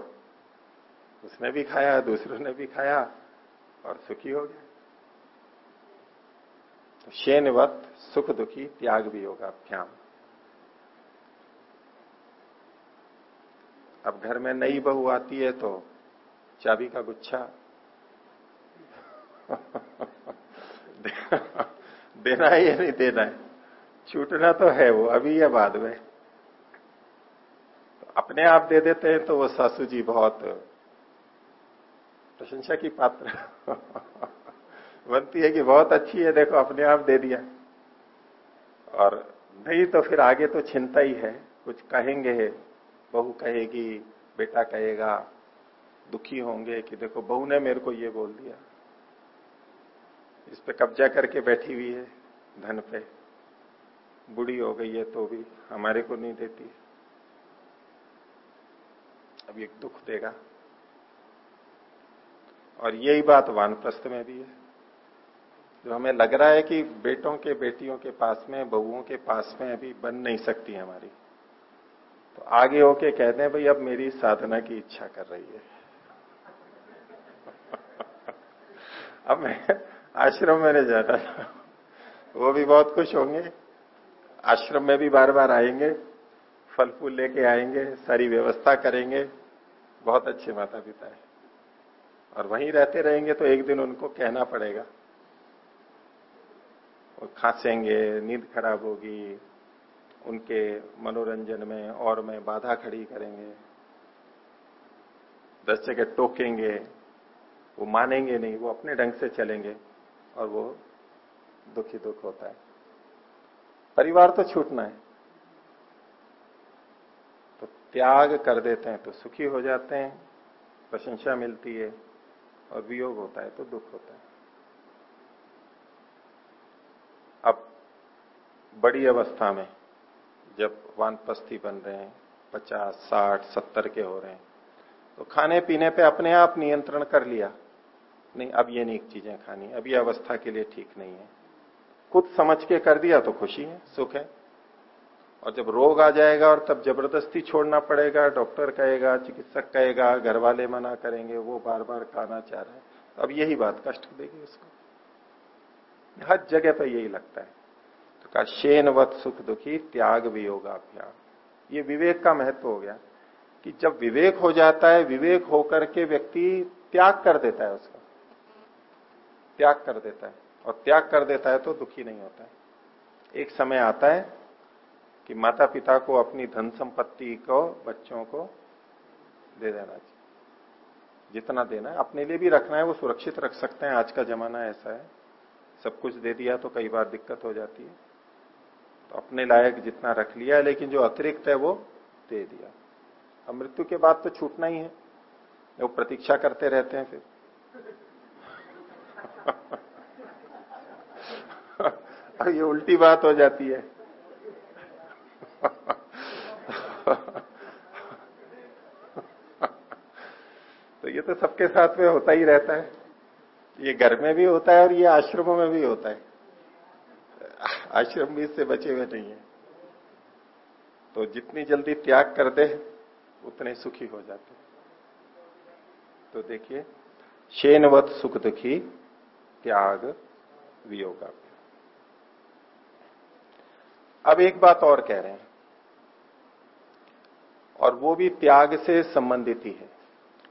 उसने भी खाया, दूसरों ने भी खाया और सुखी हो गया। तो शेनवत सुख दुखी, त्याग भी होगा भ्याम। अब घर में नई बहू आती है तो चाबी का गुच्छा देना है या नहीं देना है? छूटना तो है वो, अभी या बाद में। तो अपने आप दे देते हैं तो वो सासू जी बहुत प्रशंसा की पात्र बनती है कि बहुत अच्छी है, देखो अपने आप दे दिया। और नहीं तो फिर आगे तो चिंता ही है, कुछ कहेंगे, बहू कहेगी, बेटा कहेगा, दुखी होंगे कि देखो बहू ने मेरे को ये बोल दिया। इस पे कब्जा करके बैठी हुई है, धन पे। बुढ़ी हो गई है तो भी हमारे को नहीं देती। अब ये दुख देगा। और यही बात वानप्रस्थ में भी है। जो हमें लग रहा है कि बेटों के बेटियों के पास में, बहुओं के पास में अभी बन नहीं सकती हमारी तो आगे होके कहते हैं भाई अब मेरी साधना की इच्छा कर रही है। अब मैं आश्रम में नहीं जाना वो भी बहुत खुश होंगे। आश्रम में भी बार बार आएँगे फल फूल लेके आएँगे, सारी व्यवस्था करेंगे। बहुत अच्छे माता पिता है। और वहीं रहते रहेंगे तो एक दिन उनको कहना पड़ेगा। वो खांसेंगे, नींद खराब होगी, उनके मनोरंजन में और में बाधा खड़ी करेंगे। दस जगह टोकेंगे, वो मानेंगे नहीं, वो अपने ढंग से चलेंगे। और वो दुखी दुख होता है। परिवार तो छूटना है। तो त्याग कर देते हैं तो सुखी हो जाते हैं, प्रशंसा मिलती है और वियोग होता है तो दुख होता है। अब बड़ी अवस्था में जब वानपस्थी बन रहे हैं, पचास, साठ, सत्तर के हो रहे हैं तो खाने पीने पे अपने आप नियंत्रण कर लिया। नहीं, अब ये नहीं चीज़ें खानी अब ये अवस्था के लिए ठीक नहीं है। खुद समझ के कर दिया तो खुशी है, सुख है। और जब रोग आ जाएगा और तब ज़बरदस्ती छोड़ना पड़ेगा, डॉक्टर कहेगा, चिकित्सक कहेगा घर वाले मना करेंगे, वो बार बार खाना चाह रहे हैं तो अब यही बात कष्ट देगी उसको। हर जगह पर यही लगता है। तो कहा शेनवत सुख दुखी, त्याग वियोगाभ्याम। ये विवेक का महत्व हो गया कि जब विवेक हो जाता है, विवेक होकर के व्यक्ति त्याग कर देता है उसका। त्याग कर देता है। और त्याग कर देता है तो दुखी नहीं होता है। एक समय आता है कि माता पिता को अपनी धन संपत्ति को, बच्चों को दे देना चाहिए। जितना देना है, अपने लिए भी रखना है, वो सुरक्षित रख सकते हैं। आज का जमाना ऐसा है। सब कुछ दे दिया तो कई बार दिक्कत हो जाती है। तो अपने लायक जितना रख लिया है, लेकिन जो अतिरिक्त है वो दे दिया। अब मृत्यु के बाद तो छूटना ही है। वो प्रतीक्षा करते रहते हैं फिर। ये उल्टी बात हो जाती है। तो ये तो सबके साथ में होता ही रहता है। ये घर में भी होता है और ये आश्रमों में भी होता है। आश्रम भी इससे बचे हुए नहीं है। तो जितनी जल्दी त्याग कर दे, उतने सुखी हो जाते तो देखिए, शेनवत सुख दुखी त्याग वियोग अब एक बात और कह रहे हैं। और वो भी त्याग से संबंधित ही है।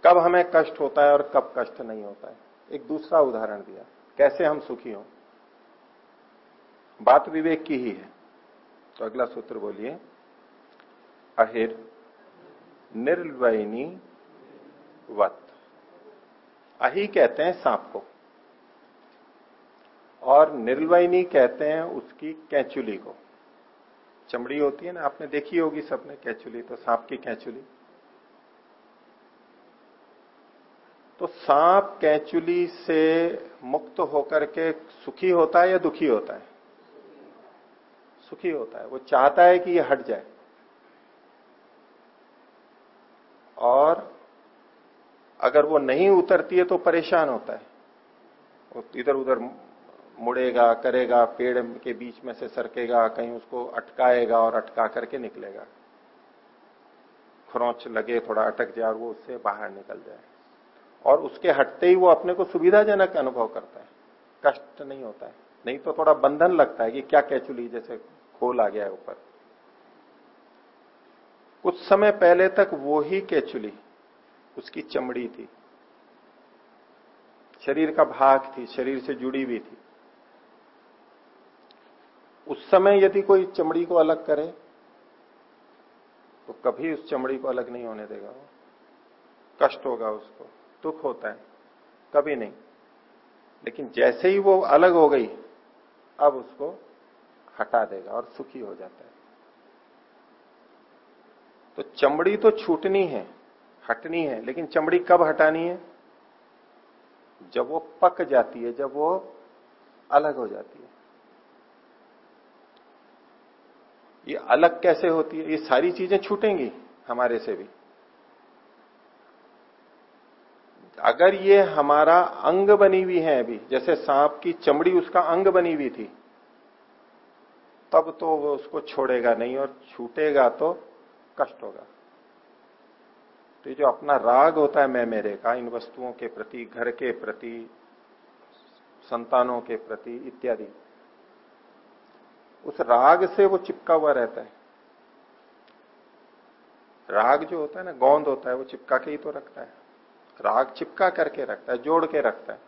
कब हमें कष्ट होता है और कब कष्ट नहीं होता है। एक दूसरा उदाहरण दिया। कैसे हम सुखी हों? बात विवेक की ही है। तो अगला सूत्र बोलिए। अहिर निर्वयनी वत। अही कहते हैं सांप को। और निर्वयनी कहते हैं उसकी कैचुली को। चमड़ी होती है ना, आपने देखी होगी सबने कैचुली तो सांप की कैचुली। तो सांप कैचुली से मुक्त होकर के सुखी होता है या दुखी होता है? सुखी होता है। वो चाहता है कि ये हट जाए। और अगर वो नहीं उतरती है तो परेशान होता है। इधर उधर मुड़ेगा, करेगा, पेड़ के बीच में से सरकेगा, कहीं उसको अटकाएगा और अटका करके निकलेगा। खरोच लगे, थोड़ा अटक जाए और वो उससे बाहर निकल जाए। और उसके हटते ही वो अपने को सुविधाजनक अनुभव करता है। कष्ट नहीं होता है। नहीं तो थोड़ा बंधन लगता है कि क्या कैचुली, जैसे खोल आ गया है ऊपर। कुछ समय पहले तक वो ही कैचुली, उसकी चमड़ी थी। शरीर का भाग थी, शरीर से जुड़ी हुई थी। उस समय यदि कोई चमड़ी को अलग करे तो कभी उस चमड़ी को अलग नहीं होने देगा वो। कष्ट होगा उसको, दुख होता है, कभी नहीं। लेकिन जैसे ही वो अलग हो गई, अब उसको हटा देगा और सुखी हो जाता है। तो चमड़ी तो छूटनी है, हटनी है, लेकिन चमड़ी कब हटानी है? जब वो पक जाती है, जब वो अलग हो जाती है। ये अलग कैसे होती है? ये सारी चीज़ें छूटेंगी हमारे से भी। अगर ये हमारा अंग बनी हुई है अभी, जैसे सांप की चमड़ी उसका अंग बनी हुई थी, तब तो वो उसको छोड़ेगा नहीं और छूटेगा तो कष्ट होगा। तो ये जो अपना राग होता है मैं मेरे का, इन वस्तुओं के प्रति, घर के प्रति, संतानों के प्रति इत्यादि उस राग से वो चिपका हुआ रहता है। राग जो होता है ना, गोंद होता है, वो चिपका के ही तो रखता है। राग चिपका करके रखता है, जोड़ के रखता है।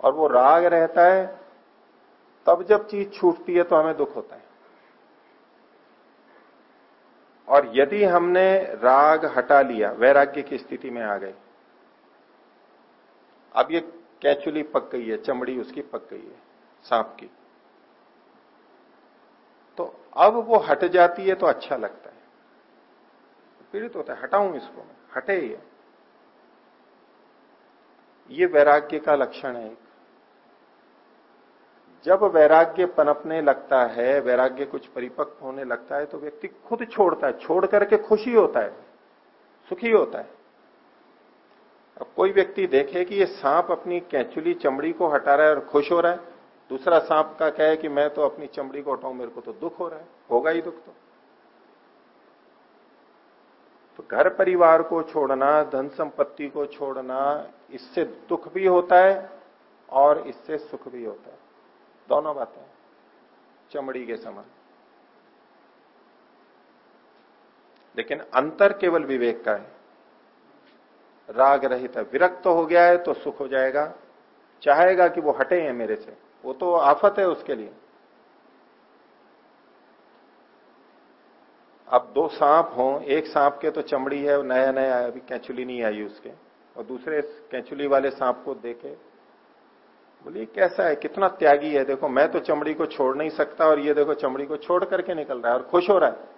और वो राग रहता है, तब जब चीज़ छूटती है तो हमें दुख होता है। और यदि हमने राग हटा लिया, वैराग्य की स्थिति में आ गए, अब ये कैचुली पक गई है, चमड़ी उसकी पक गई है, सांप की। अब वो हट जाती है तो अच्छा लगता है। पीड़ित होता है, हटाऊं इसको हटे ही ये वैराग्य का लक्षण है एक। जब वैराग्य पनपने लगता है, वैराग्य कुछ परिपक्व होने लगता है तो व्यक्ति खुद छोड़ता है, छोड़ करके खुशी होता है, सुखी होता है। अब कोई व्यक्ति देखे कि ये सांप अपनी कैचुली चमड़ी को हटा रहा है और खुश हो रहा है दूसरा सांप का कहे कि मैं तो अपनी चमड़ी को हटाऊं मेरे को तो दुख हो रहा है। होगा ही दुख तो। तो घर परिवार को छोड़ना, धन संपत्ति को छोड़ना, इससे दुख भी होता है और इससे सुख भी होता है। दोनों बातें चमड़ी के समान। लेकिन अंतर केवल विवेक का है। राग रहित विरक्त हो गया है तो सुख हो जाएगा। चाहेगा कि वो हटे हैं मेरे से। वो तो आफत है उसके लिए। अब दो सांप हो, एक सांप के तो चमड़ी है नया नया अभी कैचुली नहीं आई उसके। और दूसरे कैचुली वाले सांप को देखे, बोलिए, कैसा है? कितना त्यागी है? देखो, मैं तो चमड़ी को छोड़ नहीं सकता और ये देखो, चमड़ी को छोड़ करके निकल रहा है और खुश हो रहा है।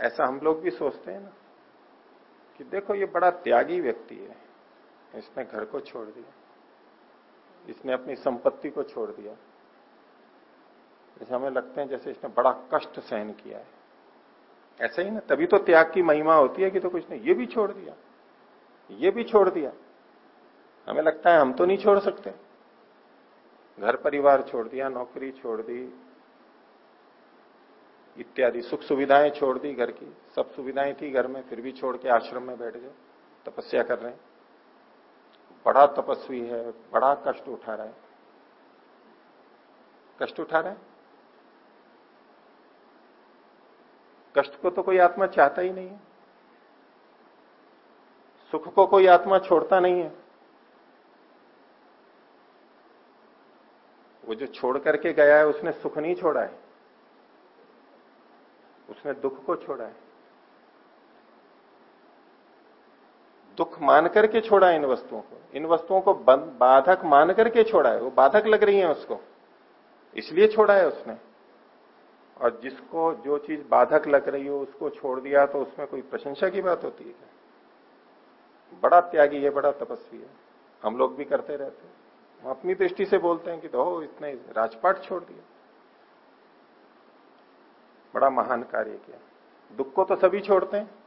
ऐसा हम लोग भी सोचते हैं ना, कि देखो, ये बड़ा त्यागी व्यक्ति है, इसने घर को छोड़ दिया। इसने अपनी संपत्ति को छोड़ दिया। जैसे हमें लगते हैं जैसे इसने बड़ा कष्ट सहन किया है। ऐसा ही ना, तभी तो त्याग की महिमा होती है कि तो कुछ नहीं। ये भी छोड़ दिया। ये भी छोड़ दिया। हमें लगता है हम तो नहीं छोड़ सकते। घर परिवार छोड़ दिया, नौकरी छोड़ दी, इत्यादि सुख सुविधाएँ छोड़ दी घर की। सब सुविधाएँ थी घर में, फिर भी छोड़ के आश्रम में बैठ गए, तपस्या कर रहे हैं। बड़ा तपस्वी है, बड़ा कष्ट उठा रहा है। कष्ट उठा रहा है? कष्ट को तो कोई आत्मा चाहता ही नहीं है। सुख को कोई आत्मा छोड़ता नहीं है। वो जो छोड़ करके गया है, उसने सुख नहीं छोड़ा है। उसने दुख को छोड़ा है। दुख मान करके छोड़ा इन वस्तुओं को। इन वस्तुओं को बाधक मान करके छोड़ा है। वो बाधक लग रही है उसको। इसलिए छोड़ा है उसने। और जिसको जो चीज़ बाधक लग रही हो, उसको छोड़ दिया तो उसमें कोई प्रशंसा की बात होती है बड़ा त्यागी है, बड़ा तपस्वी है। हम लोग भी करते रहते हैं। हम अपनी दृष्टि से बोलते हैं कि तो इतने राजपाट छोड़ दिया। बड़ा महान कार्य किया। दुख को तो सभी छोड़ते हैं।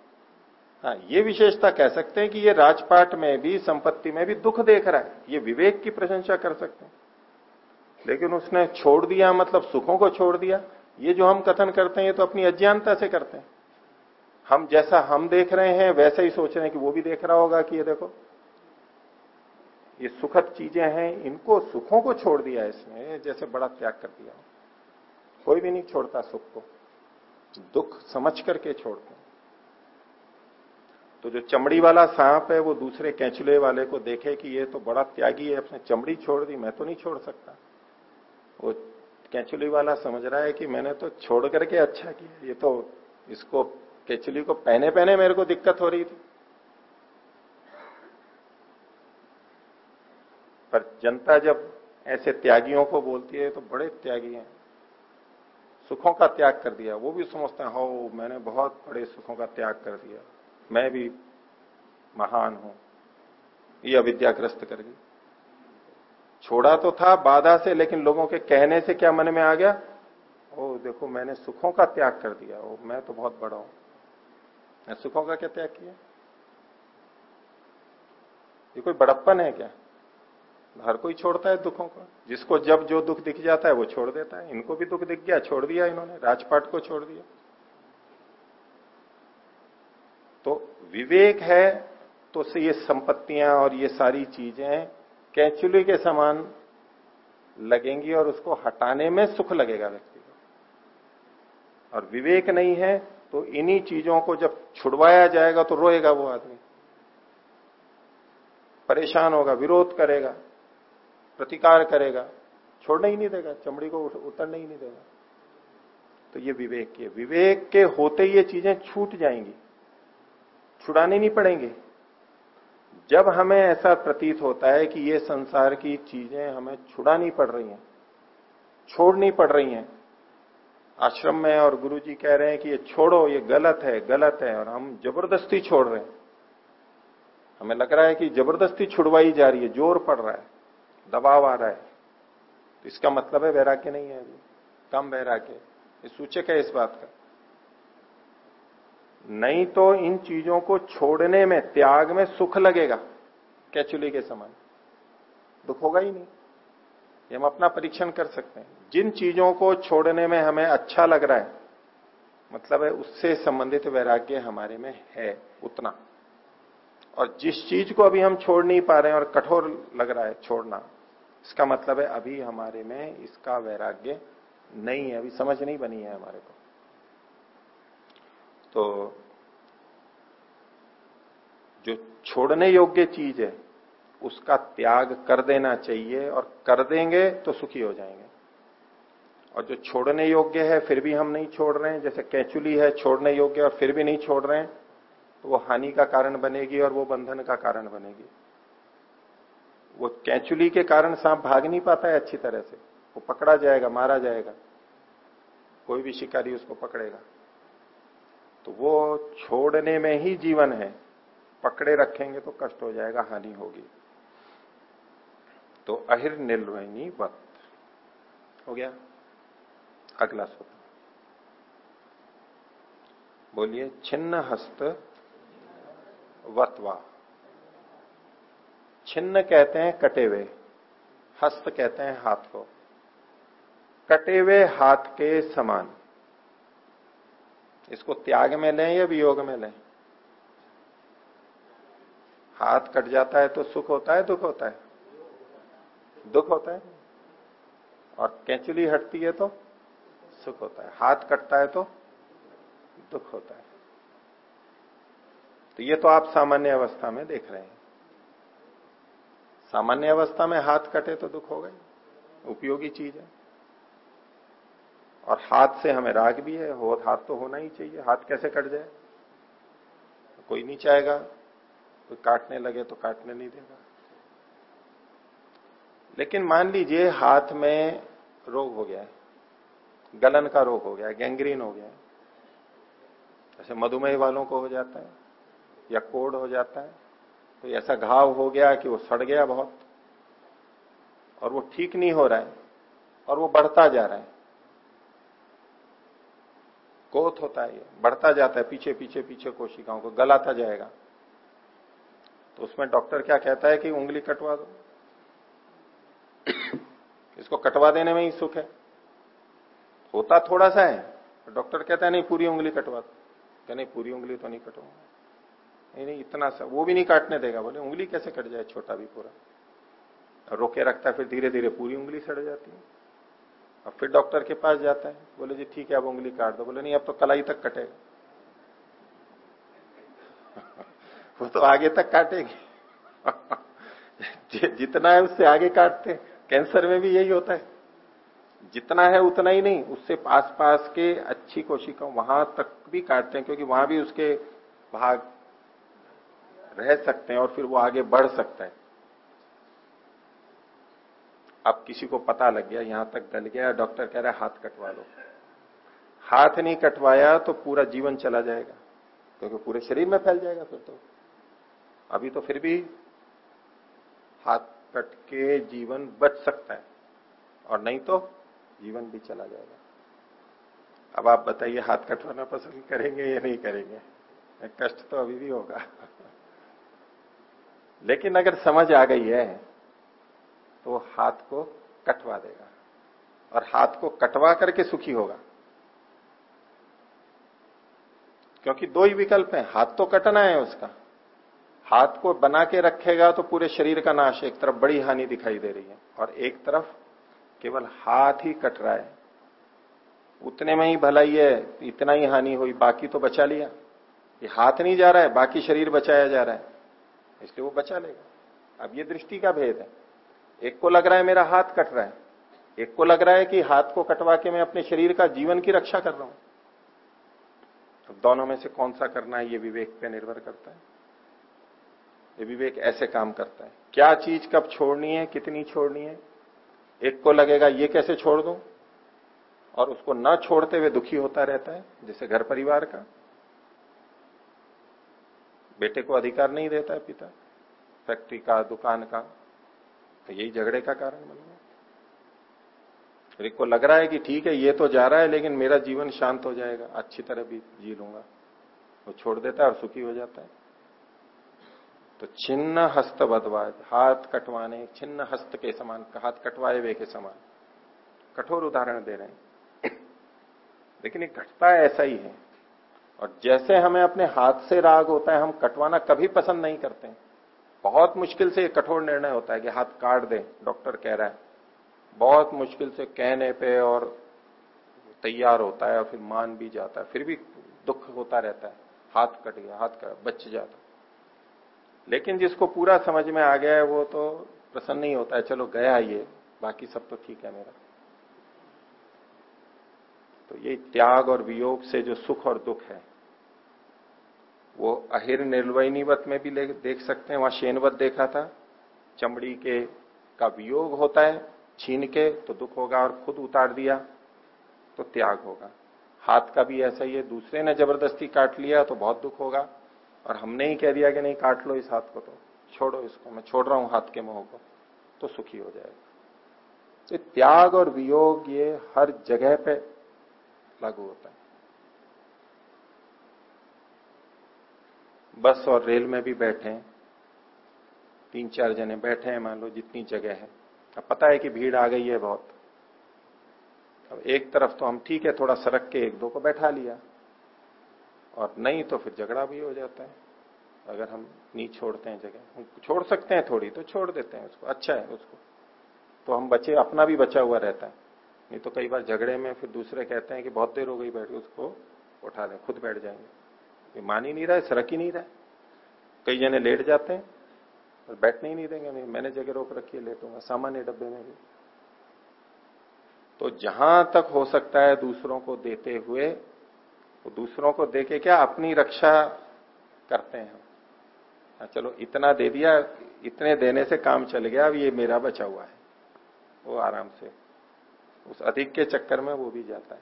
हाँ ये विशेषता कह सकते हैं कि ये राजपाट में भी, संपत्ति में भी दुख देख रहा है। ये विवेक की प्रशंसा कर सकते हैं। लेकिन उसने छोड़ दिया मतलब सुखों को छोड़ दिया। ये जो हम कथन करते हैं, ये तो अपनी अज्ञानता से करते हैं। हम जैसा हम देख रहे हैं, वैसे ही सोच रहे हैं कि वो भी देख रहा होगा कि ये देखो। ये सुखद चीज़ें हैं, इनको सुखों को छोड़ दिया इसने, जैसे बड़ा त्याग कर दिया कोई भी नहीं छोड़ता सुख को। दुख समझ करके छोड़ते तो जो चमड़ी वाला सांप है, वो दूसरे कैंचुले वाले को देखे कि ये तो बड़ा त्यागी है, अपने चमड़ी छोड़ दी, मैं तो नहीं छोड़ सकता। वो कैंचुली वाला समझ रहा है कि मैंने तो छोड़ करके अच्छा किया, ये तो इसको, कैचुली को पहने पहने मेरे को दिक्कत हो रही थी। पर जनता जब ऐसे त्यागियों को बोलती है तो बड़े त्यागी हैं। सुखों का त्याग कर दिया, वो भी समझते हैं हो मैंने बहुत बड़े सुखों का त्याग कर दिया। मैं भी महान हूँ। ये अविद्याग्रस्त कर गई छोड़ा तो था बाधा से, लेकिन लोगों के कहने से क्या मन में आ गया? ओ, देखो, मैंने सुखों का त्याग कर दिया। ओ, मैं तो बहुत बड़ा हूँ। मैं सुखों का क्या त्याग किया? ये कोई बड़प्पन है क्या? हर कोई छोड़ता है दुखों को। जिसको जब जो दुख दिख जाता है, वो छोड़ देता है। इनको भी दुख दिख गया, छोड़ दिया इन्होंने। राजपाट को छोड़ दिया तो विवेक है तो ये संपत्तियाँ और ये सारी चीज़ें कैचुली के समान लगेंगी और उसको हटाने में सुख लगेगा व्यक्ति को। और विवेक नहीं है तो इन्हीं चीज़ों को जब छुड़वाया जाएगा तो रोएगा वो आदमी। परेशान होगा, विरोध करेगा, प्रतिकार करेगा, छोड़ने ही नहीं देगा, चमड़ी को उतरने ही नहीं देगा। तो ये विवेक के विवेक के होते ये चीज़ें छूट जाएँगी। छुड़ाने नहीं पड़ेंगे। जब हमें ऐसा प्रतीत होता है कि ये संसार की चीज़ें हमें छुड़ानी पड़ रही हैं, छोड़नी पड़ रही हैं, आश्रम में और गुरु जी कह रहे हैं कि ये छोड़ो, ये गलत है गलत है और हम ज़बरदस्ती छोड़ रहे हैं। हमें लग रहा है कि ज़बरदस्ती छुड़वाई जा रही है, ज़ोर पड़ रहा है, दबाव आ रहा है। तो इसका मतलब है वैराग्य नहीं है, अभी। कम वैराग्य। सूचक है इस बात का। नहीं तो इन चीज़ों को छोड़ने में, त्याग में सुख लगेगा, कैचुली के समान। दुख होगा ही नहीं। हम अपना परीक्षण कर सकते हैं। जिन चीज़ों को छोड़ने में हमें अच्छा लग रहा है मतलब है उससे संबंधित वैराग्य हमारे में है उतना। और जिस चीज़ को अभी हम छोड़ नहीं पा रहे हैं और कठोर लग रहा है छोड़ना, इसका मतलब है अभी हमारे में इसका वैराग्य नहीं है, अभी समझ नहीं बनी है हमारे को। तो जो छोड़ने योग्य चीज़ है, उसका त्याग कर देना चाहिए और कर देंगे तो सुखी हो जाएँगे। और जो छोड़ने योग्य है, फिर भी हम नहीं छोड़ रहे हैं। जैसे कैचुली है, छोड़ने योग्य और फिर भी नहीं छोड़ रहे हैं तो वो हानि का कारण बनेगी और वो बंधन का कारण बनेगी। वो कैचुली के कारण सांप भाग नहीं पाता है अच्छी तरह से। वो पकड़ा जाएगा, मारा जाएगा। कोई भी शिकारी उसको पकड़ेगा। तो वो छोड़ने में ही जीवन है। पकड़े रखेंगे तो कष्ट हो जाएगा, हानि होगी। तो अहिर निर्वहनी वत। हो गया? अगला सूत्र। बोलिए, छिन्न हस्त वत्वा। छिन्न कहते हैं कटे हुए हस्त कहते हैं हाथ को। कटे हुए हाथ के समान। इसको त्याग में लें या वियोग में लें? हाथ कट जाता है तो सुख होता है, दुख होता है? दुख होता है। और कैंचुली हटती है तो सुख होता है। हाथ कटता है तो दुख होता है। तो ये तो आप सामान्य अवस्था में देख रहे हैं। सामान्य अवस्था में हाथ कटे तो दुख ही उपयोगी चीज़ है। और हाथ से हमें राग भी है, हो, हाथ तो होना ही चाहिए। हाथ कैसे कट जाए? कोई नहीं चाहेगा। कोई काटने लगे तो काटने नहीं देगा। लेकिन मान लीजिए हाथ में रोग हो गया है, गलन का रोग हो गया है, गैंग्रीन हो गया है, जैसे मधुमेह वालों को हो जाता है, या कोड हो जाता है तो ऐसा घाव हो गया कि वो सड़ गया बहुत, और वो ठीक नहीं हो रहा है, और वो बढ़ता जा रहा है। कोथ होता है बढ़ता जाता है, पीछे पीछे पीछे कोशिकाओं को, गलाता जाएगा। तो उसमें डॉक्टर क्या कहता है कि उंगली कटवा दो। इसको कटवा देने में ही सुख है। होता थोड़ा सा है डॉक्टर कहता है, नहीं, पूरी उंगली कटवा दो। क्या नहीं, पूरी उंगली तो नहीं कटवाऊँगा। नहीं नहीं, इतना सा, वो भी नहीं काटने देगा। बोले, उंगली कैसे कट जाए छोटा भी पूरा? रोके रखता है, फिर धीरे धीरे पूरी उंगली सड़ जाती है। और फिर डॉक्टर के पास जाता है। बोले, जी, ठीक है, अब उंगली काट दो। बोले, नहीं, अब तो कलाई तक कटेगा। वो तो आगे तक काटेगी। जितना है उससे आगे काटते कैंसर में भी यही होता है। जितना है उतना ही नहीं, उससे पास पास के अच्छी कोशिका वहाँ तक भी काटते हैं, क्योंकि वहाँ भी उसके भाग रह सकते हैं और फिर वो आगे बढ़ सकता है। अब किसी को पता लग गया, यहाँ तक गल गया, डॉक्टर कह रहा है, हाथ कटवा लो। हाथ नहीं कटवाया तो पूरा जीवन चला जाएगा, क्योंकि पूरे शरीर में फैल जाएगा फिर तो। अभी तो फिर भी हाथ कट के जीवन बच सकता है, और नहीं तो जीवन भी चला जाएगा। अब आप बताइए, हाथ कटवाना पसंद करेंगे या नहीं करेंगे? कष्ट तो अभी भी होगा। लेकिन अगर समझ आ गई है तो वो हाथ को कटवा देगा। और हाथ को कटवा करके सुखी होगा। क्योंकि दो ही विकल्प हैं, हाथ तो कटना है उसका। हाथ को बना के रखेगा तो पूरे शरीर का नाश एक तरफ़ बड़ी हानि दिखाई दे रही है, और एक तरफ़ केवल हाथ ही कट रहा है। उतने में ही भलाई है, इतना ही हानि हुई, बाकी तो बचा लिया। ये हाथ नहीं जा रहा है, बाकी शरीर बचाया जा रहा है, इसलिए वो बचा लेगा। अब ये दृष्टि का भेद है। एक को लग रहा है मेरा हाथ कट रहा है। एक को लग रहा है कि हाथ को कटवा के मैं अपने शरीर का जीवन की रक्षा कर रहा हूँ। तो दोनों में से कौन सा करना है, ये विवेक पे निर्भर करता है। ये विवेक ऐसे काम करता है। क्या चीज़ कब छोड़नी है, कितनी छोड़नी है? एक को लगेगा, ये कैसे छोड़ दूँ? और उसको न छोड़ते हुए दुखी होता रहता है, जैसे घर परिवार का। बेटे को अधिकार नहीं देता है पिता। फैक्ट्री का, दुकान का। यही झगड़े का कारण बन गया। फिर को लग रहा है कि ठीक है, ये तो जा रहा है, लेकिन मेरा जीवन शांत हो जाएगा, अच्छी तरह भी जी लूँगा। वो छोड़ देता है और सुखी हो जाता है। तो छिन्न हस्त बदवाद, हाथ कटवाने, छिन्न हस्त के समान, हाथ कटवाए हुए के समान। कठोर उदाहरण दे रहे हैं। लेकिन ये घटता ऐसा ही है। और जैसे हमें अपने हाथ से राग होता है, हम कटवाना कभी पसंद नहीं करते हैं। बहुत मुश्किल से कठोर निर्णय होता है कि हाथ काट दें, डॉक्टर कह रहा है। बहुत मुश्किल से कहने पे और तैयार होता है और फिर मान भी जाता है, फिर भी दुख होता रहता है। हाथ कट गया, हाथ कट बच जाता लेकिन जिसको पूरा समझ में आ गया है, वो तो प्रसन्न नहीं होता है, चलो गया ये, बाकी सब तो ठीक है मेरा। तो ये त्याग और वियोग से जो सुख और दुख है वो अहिर निर्वयनीवत में भी देख सकते हैं, वहाँ शेनवत देखा था। चमड़ी के का वियोग होता है, छीन के तो दुख होगा और खुद उतार दिया तो त्याग होगा। हाथ का भी ऐसा ही है, दूसरे ने ज़बरदस्ती काट लिया तो बहुत दुख होगा। और हमने ही कह दिया कि नहीं, काट लो इस हाथ को तो छोड़ो इसको, मैं छोड़ रहा हूँ हाथ के मोह को तो सुखी हो जाएगा। तो त्याग और वियोग ये हर जगह पे लागू होता है। बस और रेल में भी बैठे हैं। तीन चार जने बैठे हैं, मान लो जितनी जगह है। अब पता है कि भीड़ आ गई है बहुत। अब एक तरफ़ तो हम ठीक है, थोड़ा सड़क के एक दो को बैठा लिया। और नहीं तो फिर झगड़ा भी हो जाता है। अगर हम नहीं छोड़ते हैं जगह, हम छोड़ सकते हैं थोड़ी तो छोड़ देते हैं उसको। अच्छा है उसको। तो हम बचे, अपना भी बचा हुआ रहता है। नहीं तो कई बार झगड़े में फिर दूसरे कहते हैं कि बहुत देर हो गई बैठ उसको उठा दें, खुद बैठ जाएँगे। मान ही नहीं रहा है, सरक ही नहीं रहा है। कई जने लेट जाते हैं और बैठने ही नहीं देंगे। नहीं, मैंने जगह रोक रखी है, लेटूँगा, सामान्य डब्बे में भी। तो जहाँ तक हो सकता है दूसरों को देते हुए तो दूसरों को देके क्या अपनी रक्षा करते हैं हाँ चलो, इतना दे दिया, इतने देने से काम चल गया, अब ये मेरा बचा हुआ है। वो आराम से, उस अधिक के चक्कर में वो भी जाता है।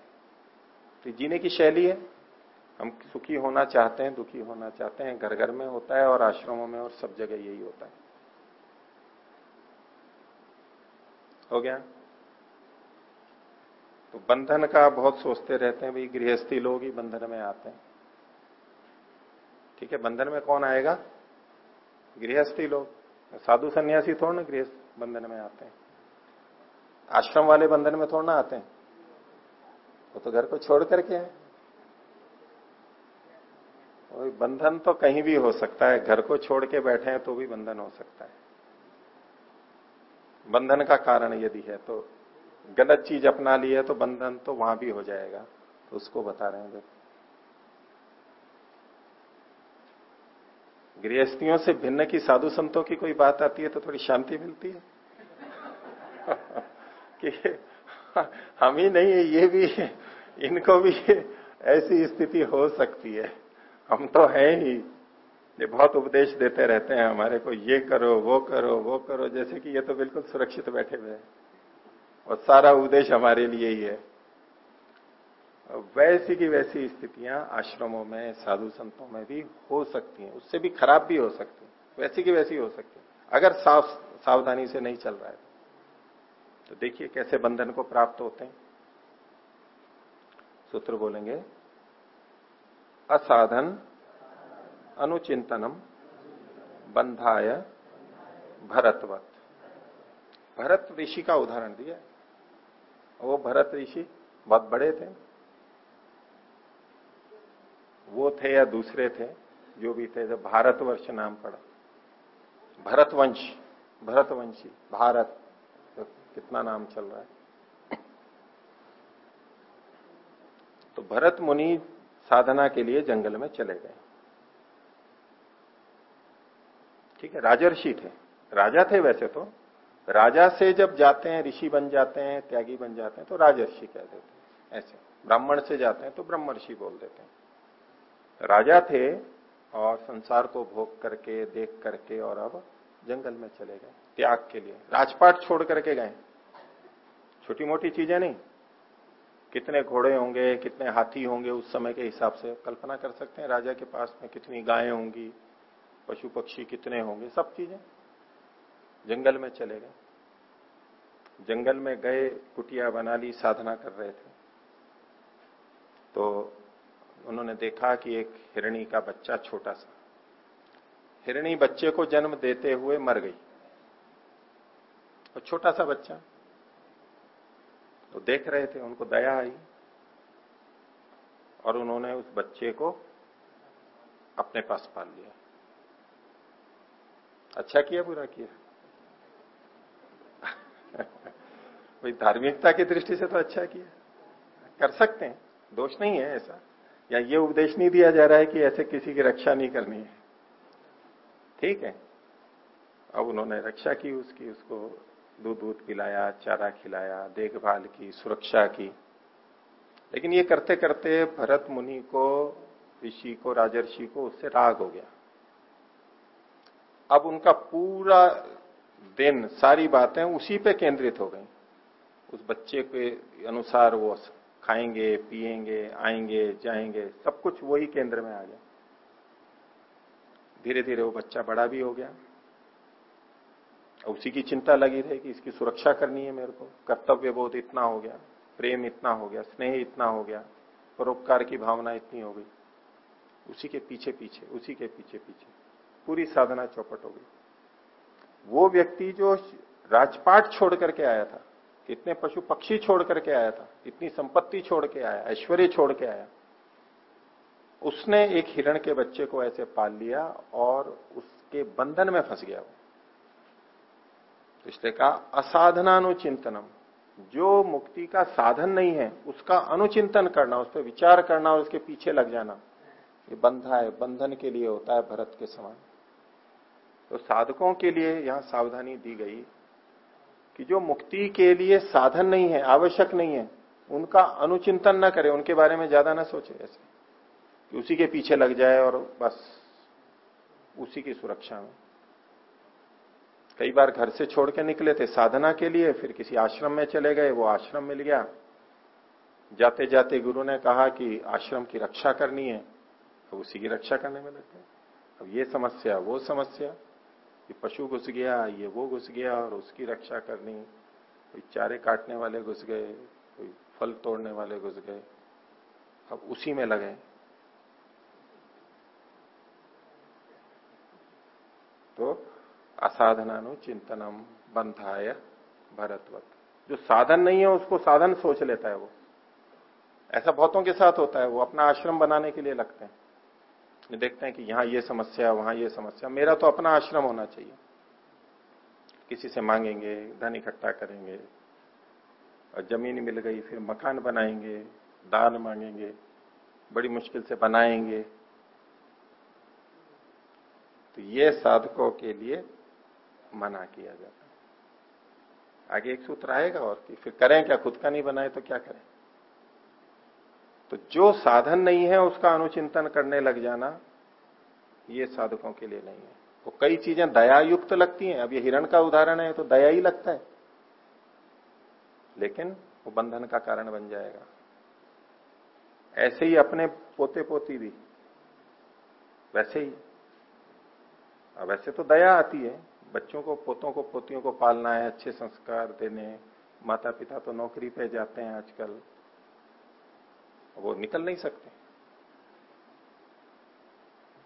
तो जीने की शैली है। हम सुखी होना चाहते हैं, दुखी होना चाहते हैं घर घर में होता है और आश्रमों में और सब जगह यही होता है। हो गया? तो बंधन का बहुत सोचते रहते हैं, भाई गृहस्थी लोग ही बंधन में आते हैं। ठीक है, बंधन में कौन आएगा? गृहस्थी लोग। साधु सन्यासी थोड़ा ना गृहस्थ बंधन में आते हैं। आश्रम वाले बंधन में थोड़ा ना आते हैं। वो तो घर को छोड़ करके हैं बंधन तो कहीं भी हो सकता है। घर को छोड़ के बैठे हैं तो भी बंधन हो सकता है। बंधन का कारण यदि है तो गलत चीज़ अपना ली है तो बंधन तो वहाँ भी हो जाएगा। तो उसको बता रहे हैं गृहस्थियों से भिन्न की साधु संतों की कोई बात आती है तो थोड़ी शांति मिलती है। कि हम ही नहीं है ये भी, इनको भी ऐसी स्थिति हो सकती है। हम तो हैं ही। ये बहुत उपदेश देते रहते हैं हमारे को, ये करो, वो करो वो करो, जैसे कि ये तो बिल्कुल सुरक्षित बैठे हुए हैं। और सारा उपदेश हमारे लिए ही है। वैसी की वैसी स्थितियाँ आश्रमों में, साधु संतों में भी हो सकती हैं। उससे भी खराब भी हो सकती है। वैसी की वैसी हो सकती है। अगर साफ़ सावधानी से नहीं चल रहा है तो देखिए कैसे बंधन को प्राप्त होते हैं। सूत्र बोलेंगे असाधन, अनुचिंतनम, बंधाय, भरतवत। भरत ऋषि का उदाहरण दिया। वो भरत ऋषि बहुत बड़े थे। वो थे या दूसरे थे, जो भी थे, जब भारतवर्ष नाम पड़ा। भरतवंश, भरतवंशी, भारत तो कितना नाम चल रहा है? तो भरत मुनि साधना के लिए जंगल में चले गए। ठीक है राजर्षि थे। राजा थे वैसे तो। राजा से जब जाते हैं, ऋषि बन जाते हैं, त्यागी बन जाते हैं तो राजर्षि कह देते हैं। ऐसे। ब्राह्मण से जाते हैं तो ब्रह्मर्षि बोल देते हैं। राजा थे और संसार को भोग करके, देख करके और अब जंगल में चले गए, त्याग के लिए। राजपाट छोड़ करके गए। छोटी मोटी चीज़ें नहीं। कितने घोड़े होंगे, कितने हाथी होंगे, उस समय के हिसाब से कल्पना कर सकते हैं। राजा के पास में कितनी गायें होंगी पशु पक्षी कितने होंगे, सब चीज़ें जंगल में चले गए। जंगल में गए, कुटिया बना ली, साधना कर रहे थे। तो उन्होंने देखा कि एक हिरणी का बच्चा छोटा सा। हिरणी बच्चे को जन्म देते हुए मर गई। और छोटा सा बच्चा तो देख रहे थे, उनको दया आई और उन्होंने उस बच्चे को अपने पास पाल लिया। अच्छा किया, बुरा किया? भाई, धार्मिकता की दृष्टि से तो अच्छा किया। कर सकते हैं, दोष नहीं है ऐसा। या ये उपदेश नहीं दिया जा रहा है कि ऐसे किसी की रक्षा नहीं करनी है। ठीक है। अब उन्होंने रक्षा की, उसकी, उसको दूध दूध पिलाया, चारा खिलाया, देखभाल की, सुरक्षा की। लेकिन ये करते करते भरत मुनि को, ऋषि को, राजर्षि को उससे राग हो गया। अब उनका पूरा दिन, सारी बातें उसी पे केंद्रित हो गई। उस बच्चे के अनुसार वो खाएँगे, पिएँगे, आएँगे, जाएँगे, सब कुछ वही केंद्र में आ गया। धीरे धीरे वो बच्चा बड़ा भी हो गया। उसी की चिंता लगी रही कि इसकी सुरक्षा करनी है मेरे को। कर्तव्य बोध इतना हो गया, प्रेम इतना हो गया, स्नेह इतना हो गया, परोपकार की भावना इतनी हो गई। उसी के पीछे पीछे, उसी के पीछे पीछे, पूरी साधना चौपट हो गई। वो व्यक्ति जो राजपाट छोड़ करके आया था इतने पशु पक्षी छोड़ करके आया था, इतनी संपत्ति छोड़ के आया, ऐश्वर्य छोड़ के आया, उसने एक हिरण के बच्चे को ऐसे पाल लिया और उसके बंधन में फंस गया वो। तो इसलिए कहा, असाधनानुचिंतनम। जो मुक्ति का साधन नहीं है, उसका अनुचिंतन करना, उस पर विचार करना और उसके पीछे लग जाना, ये बंधा है, बंधन के लिए होता है भरत के समान। तो साधकों के लिए यहाँ सावधानी दी गई कि जो मुक्ति के लिए साधन नहीं है, आवश्यक नहीं है, उनका अनुचिंतन ना करे, उनके बारे में ज़्यादा ना सोचे ऐसे। कि उसी के पीछे लग जाए और बस उसी की सुरक्षा में। कई बार घर से छोड़ के निकले थे साधना के लिए, फिर किसी आश्रम में चले गए, वो आश्रम मिल गया। जाते जाते गुरु ने कहा कि आश्रम की रक्षा करनी है तो उसी की रक्षा करने में लग गए। अब ये समस्या, वो समस्या कि पशु घुस गया, ये वो घुस गया और उसकी रक्षा करनी, कोई चारे काटने वाले घुस गए, कोई फल तोड़ने वाले घुस गए, अब उसी में लगे। तो असाधनानु चिंतनम बंधाय भरतवत। जो साधन नहीं है, उसको साधन सोच लेता है वो। ऐसा बहुतों के साथ होता है, वो अपना आश्रम बनाने के लिए लगते हैं। देखते हैं कि यहाँ ये समस्या, वहाँ ये समस्या। मेरा तो अपना आश्रम होना चाहिए। किसी से मांगेंगे, धन इकट्ठा करेंगे, और ज़मीन मिल गई, फिर मकान बनाएँगे, दान मांगेंगे, बड़ी मुश्किल से बनाएँगे। तो ये साधकों के लिए मना किया जाता है। आगे एक सूत्र आएगा और कि फिर करें क्या, खुद का नहीं बनाए तो क्या करें? तो जो साधन नहीं है उसका अनुचिंतन करने लग जाना ये साधकों के लिए नहीं है। वो तो कई चीज़ें दया युक्त लगती हैं। अब ये हिरण का उदाहरण है तो दया ही लगता है। लेकिन वो बंधन का कारण बन जाएगा। ऐसे ही अपने पोते पोती भी। वैसे ही। वैसे तो दया आती है। बच्चों को, पोतों को, पोतियों को पालना है, अच्छे संस्कार देने माता पिता तो नौकरी पे जाते हैं आजकल। वो निकल नहीं सकते।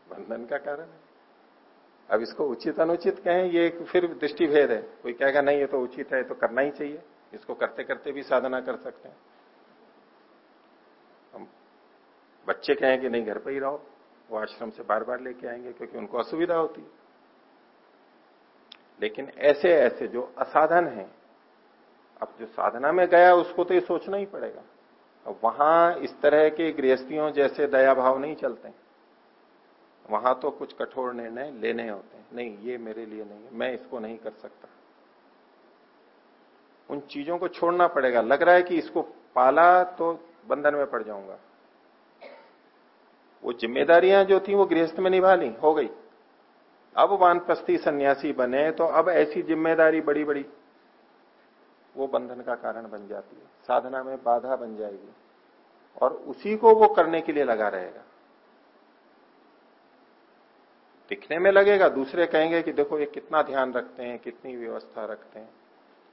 बंधन का कारण है। अब इसको उचित अनुचित कहें, ये फिर दृष्टिभेद है। कोई कहेगा, नहीं, ये तो उचित है तो करना ही चाहिए। इसको करते करते भी साधना कर सकते हैं। हम बच्चे कहें कि, नहीं, घर पर ही रहो, वो आश्रम से बार बार लेके आएँगे, क्योंकि उनको असुविधा होती है। लेकिन ऐसे ऐसे जो असाधन है, अब जो साधना में गया, उसको तो ये सोचना ही पड़ेगा। अब वहाँ इस तरह के गृहस्थियों जैसे दया भाव नहीं चलते। वहाँ तो कुछ कठोर निर्णय लेने होते हैं। नहीं, ये मेरे लिए नहीं है, मैं इसको नहीं कर सकता। उन चीज़ों को छोड़ना पड़ेगा। लग रहा है कि इसको पाला तो बंधन में पड़ जाऊँगा। वो जिम्मेदारियाँ जो थी, वो गृहस्थ में निभा ली, हो गई। अब वानप्रस्थी सन्यासी बने तो अब ऐसी ज़िम्मेदारी बड़ी बड़ी। वो बंधन का कारण बन जाती है, साधना में बाधा बन जाएगी और उसी को वो करने के लिए लगा रहेगा। दिखने में लगेगा, दूसरे कहेंगे कि देखो ये कितना ध्यान रखते हैं, कितनी व्यवस्था रखते हैं,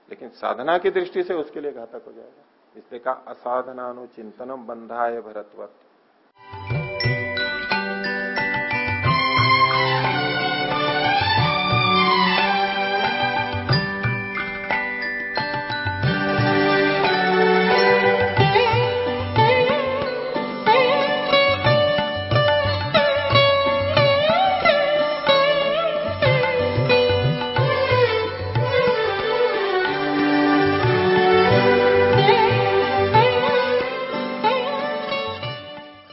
लेकिन साधना की दृष्टि से उसके लिए घातक हो जाएगा। इसलिए कहा, असाधनानुचिंतनम बंधाए भरतवत।